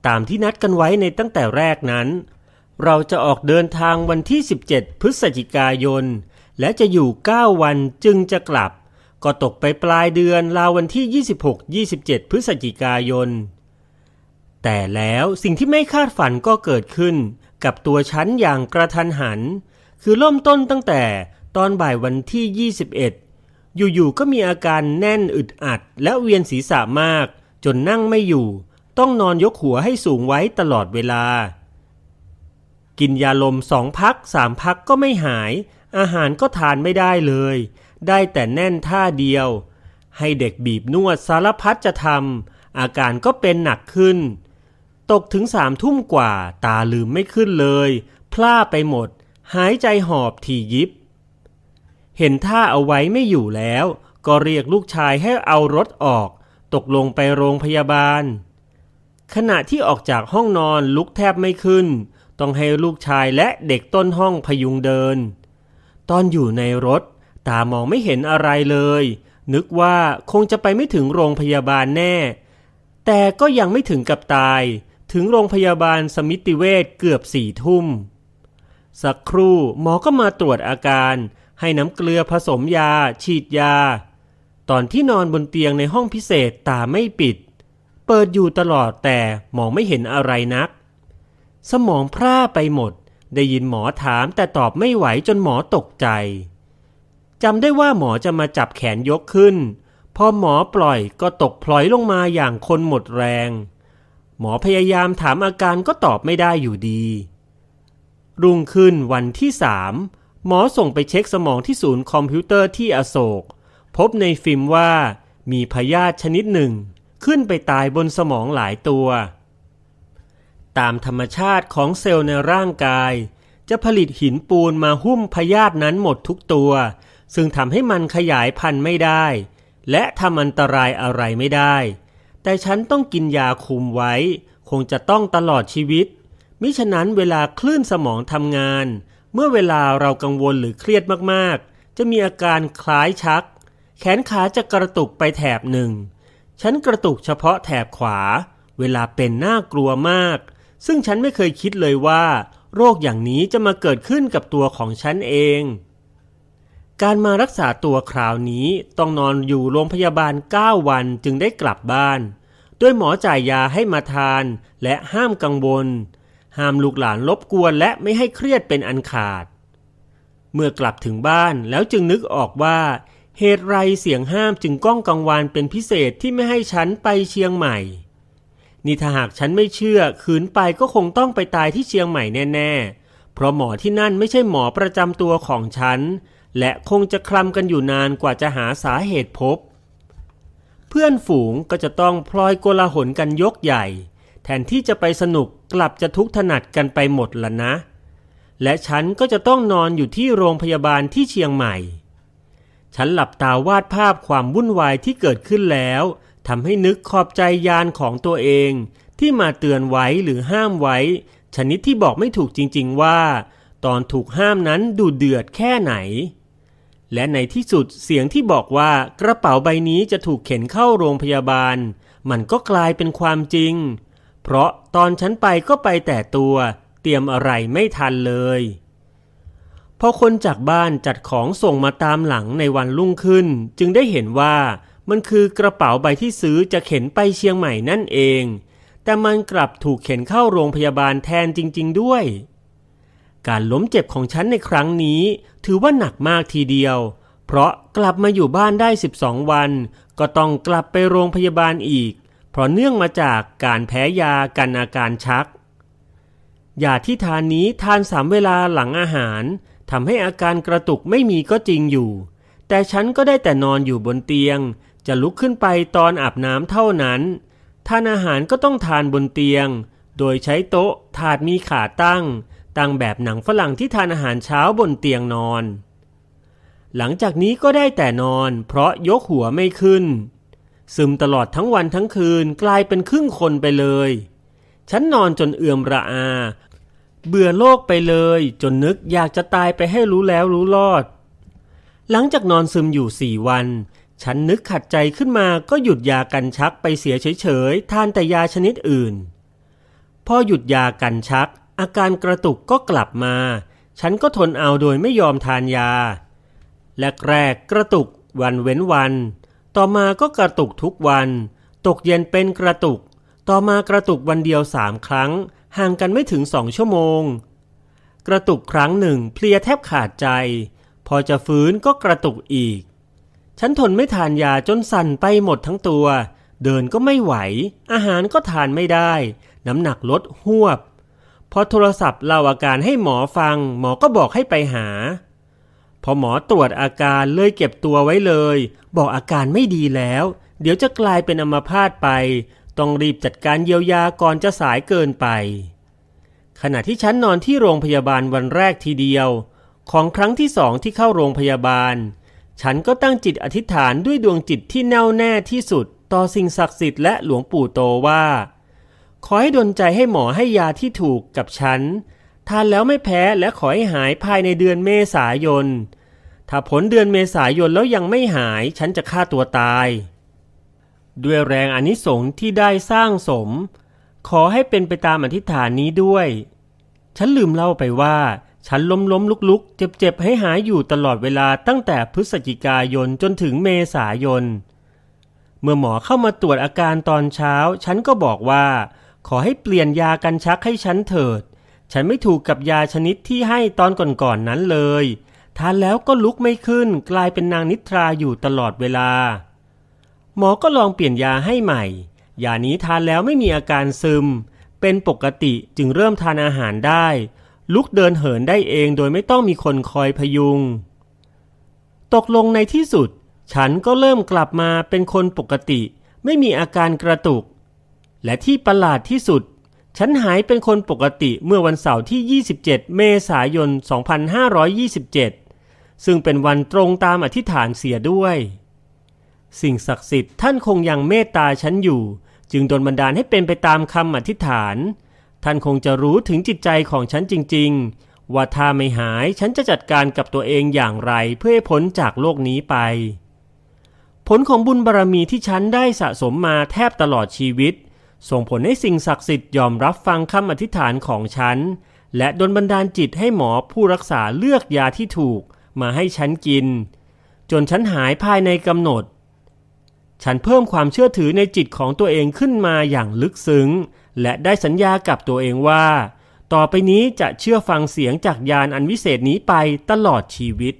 ตามที่นัดกันไว้ในตั้งแต่แรกนั้น เราจะออกเดินทางวันที่ 17 พฤศจิกายน และจะอยู่ 9 วันจึงจะกลับ ก็ตกไปปลายเดือนราววันที่ 26-27 พฤศจิกายน แต่แล้วสิ่งที่ไม่คาดฝันก็เกิดขึ้นกับตัวฉันอย่างกระทันหัน คือเริ่มต้นตั้งแต่ตอนบ่ายวันที่ 21 อยู่ๆก็มีอาการแน่นอึดอัด และเวียนศีรษะมาก จนนั่งไม่อยู่ ต้องนอนยกหัวให้สูงไว้ตลอดเวลา กินยาลมสองพักสามพักก็ไม่หาย อาหารก็ทานไม่ได้เลย ได้แต่แน่นท่าเดียว ให้เด็กบีบนวดสารพัดจะทำอาการก็เป็นหนักขึ้น ตกถึงสามทุ่มกว่าตาลืมไม่ขึ้นเลย พล่าไปหมด หายใจหอบถี่ยิบ เห็นท่าเอาไว้ไม่อยู่แล้ว ก็เรียกลูกชายให้เอารถออก ตกลงไปโรงพยาบาล ขณะที่ออกจากห้องนอนลุกแทบไม่ขึ้น ต้องให้ลูกชายและเด็กต้นห้องพยุงเดิน ตอนอยู่ในรถ ตามองไม่เห็นอะไรเลย นึกว่าคงจะไปไม่ถึงโรงพยาบาลแน่ แต่ก็ยังไม่ถึงกับตาย ถึงโรงพยาบาลสมิติเวชเกือบสี่ทุ่ม สักครู่หมอก็มาตรวจอาการ ให้น้ำเกลือผสมยา ฉีดยา ตอนที่นอนบนเตียงในห้องพิเศษตาไม่ปิด เปิดอยู่ตลอดแต่มองไม่เห็นอะไรนัก สมองพร่าไปหมด ได้ยินหมอถามแต่ตอบไม่ไหวจนหมอตกใจจำได้ว่าหมอจะมาจับแขนยกขึ้น พอหมอปล่อยก็ตกผล็อยลงมาอย่างคนหมดแรง หมอพยายามถามอาการก็ตอบไม่ได้อยู่ดี รุ่งขึ้นวันที่สามหมอส่งไปเช็คสมองที่ศูนย์คอมพิวเตอร์ที่อโศก พบในฟิล์มว่ามีพยาธิชนิดหนึ่ง ขึ้นไปตายบนสมองหลายตัว ตามธรรมชาติของเซลล์ในร่างกาย จะผลิตหินปูนมาหุ้มพยาธินั้นหมดทุกตัว ซึ่งทำให้มันขยายพันธุ์ไม่ได้ และทำอันตรายอะไรไม่ได้ แต่ฉันต้องกินยาคุมไว้ คงจะต้องตลอดชีวิต มิฉะนั้นเวลาคลื่นสมองทำงาน เมื่อเวลาเรากังวลหรือเครียดมากๆ จะมีอาการคล้ายชัก แขนขาจะกระตุกไปแถบหนึ่ง ฉันกระตุกเฉพาะแถบขวา เวลาเป็นน่ากลัวมาก ซึ่งฉันไม่เคยคิดเลยว่า โรคอย่างนี้จะมาเกิดขึ้นกับตัวของฉันเอง การมารักษาตัวคราวนี้ต้องนอนอยู่โรงพยาบาล 9 วันจึงได้กลับบ้าน ด้วยหมอจ่ายยาให้มาทานและห้ามกังวล ห้ามลูกหลานรบกวนและไม่ให้เครียดเป็นอันขาด เมื่อกลับถึงบ้านแล้วจึงนึกออกว่า เหตุไรเสียงห้ามจึงก้องกังวานเป็นพิเศษที่ไม่ให้ฉันไปเชียงใหม่ นี่ถ้าหากฉันไม่เชื่อขืนไปก็คงต้องไปตายที่เชียงใหม่แน่ๆ เพราะหมอที่นั่นไม่ใช่หมอประจำตัวของฉัน และคงจะคลำกันอยู่นานกว่าจะหาสาเหตุพบ เพื่อนฝูงก็จะต้องพลอยโกลาหลกันยกใหญ่ แทนที่จะไปสนุกกลับจะทุกข์ถนัดกันไปหมดละนะ และฉันก็จะต้องนอนอยู่ที่โรงพยาบาลที่เชียงใหม่ ฉันหลับตาวาดภาพความวุ่นวายที่เกิดขึ้นแล้วทำให้นึกขอบใจยานของตัวเอง ที่มาเตือนไว้หรือห้ามไว้ ชนิดที่บอกไม่ถูกจริง ๆ ว่า ตอนถูกห้ามนั้นดูเดือดแค่ไหน และในที่สุดเสียงที่บอกว่ากระเป๋าใบนี้จะถูกเข็นเข้าโรงพยาบาล มันก็กลายเป็นความจริง เพราะตอนฉันไปก็ไปแต่ตัวเตรียมอะไรไม่ทันเลยพอคนจากบ้านจัดของส่งมาตามหลังในวันรุ่งขึ้น จึงได้เห็นว่ามันคือกระเป๋าใบที่ซื้อจะเข็นไปเชียงใหม่นั่นเอง แต่มันกลับถูกเข็นเข้าโรงพยาบาลแทนจริง ๆ ด้วย การล้มเจ็บของฉันในครั้งนี้ ถือว่าหนักมากทีเดียว เพราะกลับมาอยู่บ้านได้ 12 วัน ก็ต้องกลับไปโรงพยาบาลอีก เพราะเนื่องมาจากการแพ้ยากันอาการชัก ยาที่ทานนี้ทานสามเวลาหลังอาหารทำให้อาการกระตุกไม่มีก็จริงอยู่ แต่ฉันก็ได้แต่นอนอยู่บนเตียง จะลุกขึ้นไปตอนอาบน้ำเท่านั้น ทานอาหารก็ต้องทานบนเตียง โดยใช้โต๊ะถาดมีขาตั้ง ตั้งแบบหนังฝรั่งที่ทานอาหารเช้าบนเตียงนอน หลังจากนี้ก็ได้แต่นอน เพราะยกหัวไม่ขึ้น ซึมตลอดทั้งวันทั้งคืนกลายเป็นครึ่งคนไปเลย ฉันนอนจนเอื่อมระอา เบื่อโลกไปเลย จนนึกอยากจะตายไปให้รู้แล้วรู้รอด หลังจากนอนซึมอยู่สี่วัน ฉันนึกขัดใจขึ้นมาก็หยุดยากันชักไปเสียเฉยๆ ทานแต่ยาชนิดอื่น พอหยุดยากันชัก อาการกระตุกก็กลับมา ฉันก็ทนเอาโดยไม่ยอมทานยาแรกๆกระตุกวันเว้นวัน ต่อมาก็กระตุกทุกวัน ตกเย็นเป็นกระตุก ต่อมากระตุกวันเดียวสามครั้ง ห่างกันไม่ถึงสองชั่วโมง กระตุกครั้งหนึ่งเพลียแทบขาดใจ พอจะฟื้นก็กระตุกอีก ฉันทนไม่ทานยาจนสั่นไปหมดทั้งตัว เดินก็ไม่ไหว อาหารก็ทานไม่ได้ น้ำหนักลดหวบ พอโทรศัพท์เล่าอาการให้หมอฟัง หมอก็บอกให้ไปหา พอหมอตรวจอาการเลยเก็บตัวไว้เลย บอกอาการไม่ดีแล้ว เดี๋ยวจะกลายเป็นอัมพาตไป ต้องรีบจัดการเยียวยาก่อนจะสายเกินไป ขณะที่ฉันนอนที่โรงพยาบาลวันแรกทีเดียว ของครั้งที่สองที่เข้าโรงพยาบาล ฉันก็ตั้งจิตอธิษฐานด้วยดวงจิตที่แน่วแน่ที่สุด ต่อสิ่งศักดิ์สิทธิ์และหลวงปู่โตว่า ขอให้ดลใจให้หมอให้ยาที่ถูกกับฉัน ทานแล้วไม่แพ้และขอให้หายภายในเดือนเมษายน ถ้าผลเดือนเมษายนแล้วยังไม่หายฉันจะฆ่าตัวตาย ด้วยแรงอนิสงส์ที่ได้สร้างสม ขอให้เป็นไปตามอธิษฐานนี้ด้วย ฉันลืมเล่าไปว่า ฉันล้มล้มลุกลุกเจ็บเจ็บให้หายอยู่ตลอดเวลาตั้งแต่พฤศจิกายนจนถึงเมษายน เมื่อหมอเข้ามาตรวจอาการตอนเช้า ฉันก็บอกว่า ขอให้เปลี่ยนยากันชักให้ฉันเถิด ฉันไม่ถูกกับยาชนิดที่ให้ตอนก่อนๆนนั้นเลย ทานแล้วก็ลุกไม่ขึ้นกลายเป็นนางนิทราอยู่ตลอดเวลา หมอก็ลองเปลี่ยนยาให้ใหม่ ยานี้ทานแล้วไม่มีอาการซึม เป็นปกติจึงเริ่มทานอาหารได้ ลุกเดินเหินได้เองโดยไม่ต้องมีคนคอยพยุง ตกลงในที่สุด ฉันก็เริ่มกลับมาเป็นคนปกติ ไม่มีอาการกระตุก และที่ประหลาดที่สุด ฉันหายเป็นคนปกติเมื่อวันเสาร์ที่ 27 เมษายน 2527 ซึ่งเป็นวันตรงตามอธิษฐานเสียด้วย สิ่งศักดิ์สิทธิ์ท่านคงยังเมตตาฉันอยู่ จึงดลบันดาลให้เป็นไปตามคำอธิษฐาน ท่านคงจะรู้ถึงจิตใจของฉันจริง ๆ ว่าถ้าไม่หายฉันจะจัดการกับตัวเองอย่างไรเพื่อให้พ้นจากโลกนี้ไป ผลของบุญบารรมีที่ฉันได้สะสมมาแทบตลอดชีวิต ส่งผลให้สิ่งศักดิ์สิทธิ์ยอมรับฟังคำอธิษฐานของฉัน และดลบันดาลจิตให้หมอผู้รักษาเลือกยาที่ถูกมาให้ฉันกิน จนฉันหายภายในกำหนด ฉันเพิ่มความเชื่อถือในจิตของตัวเองขึ้นมาอย่างลึกซึ้ง และได้สัญญากับตัวเองว่า ต่อไปนี้จะเชื่อฟังเสียงจากยานอันวิเศษนี้ไปตลอดชีวิต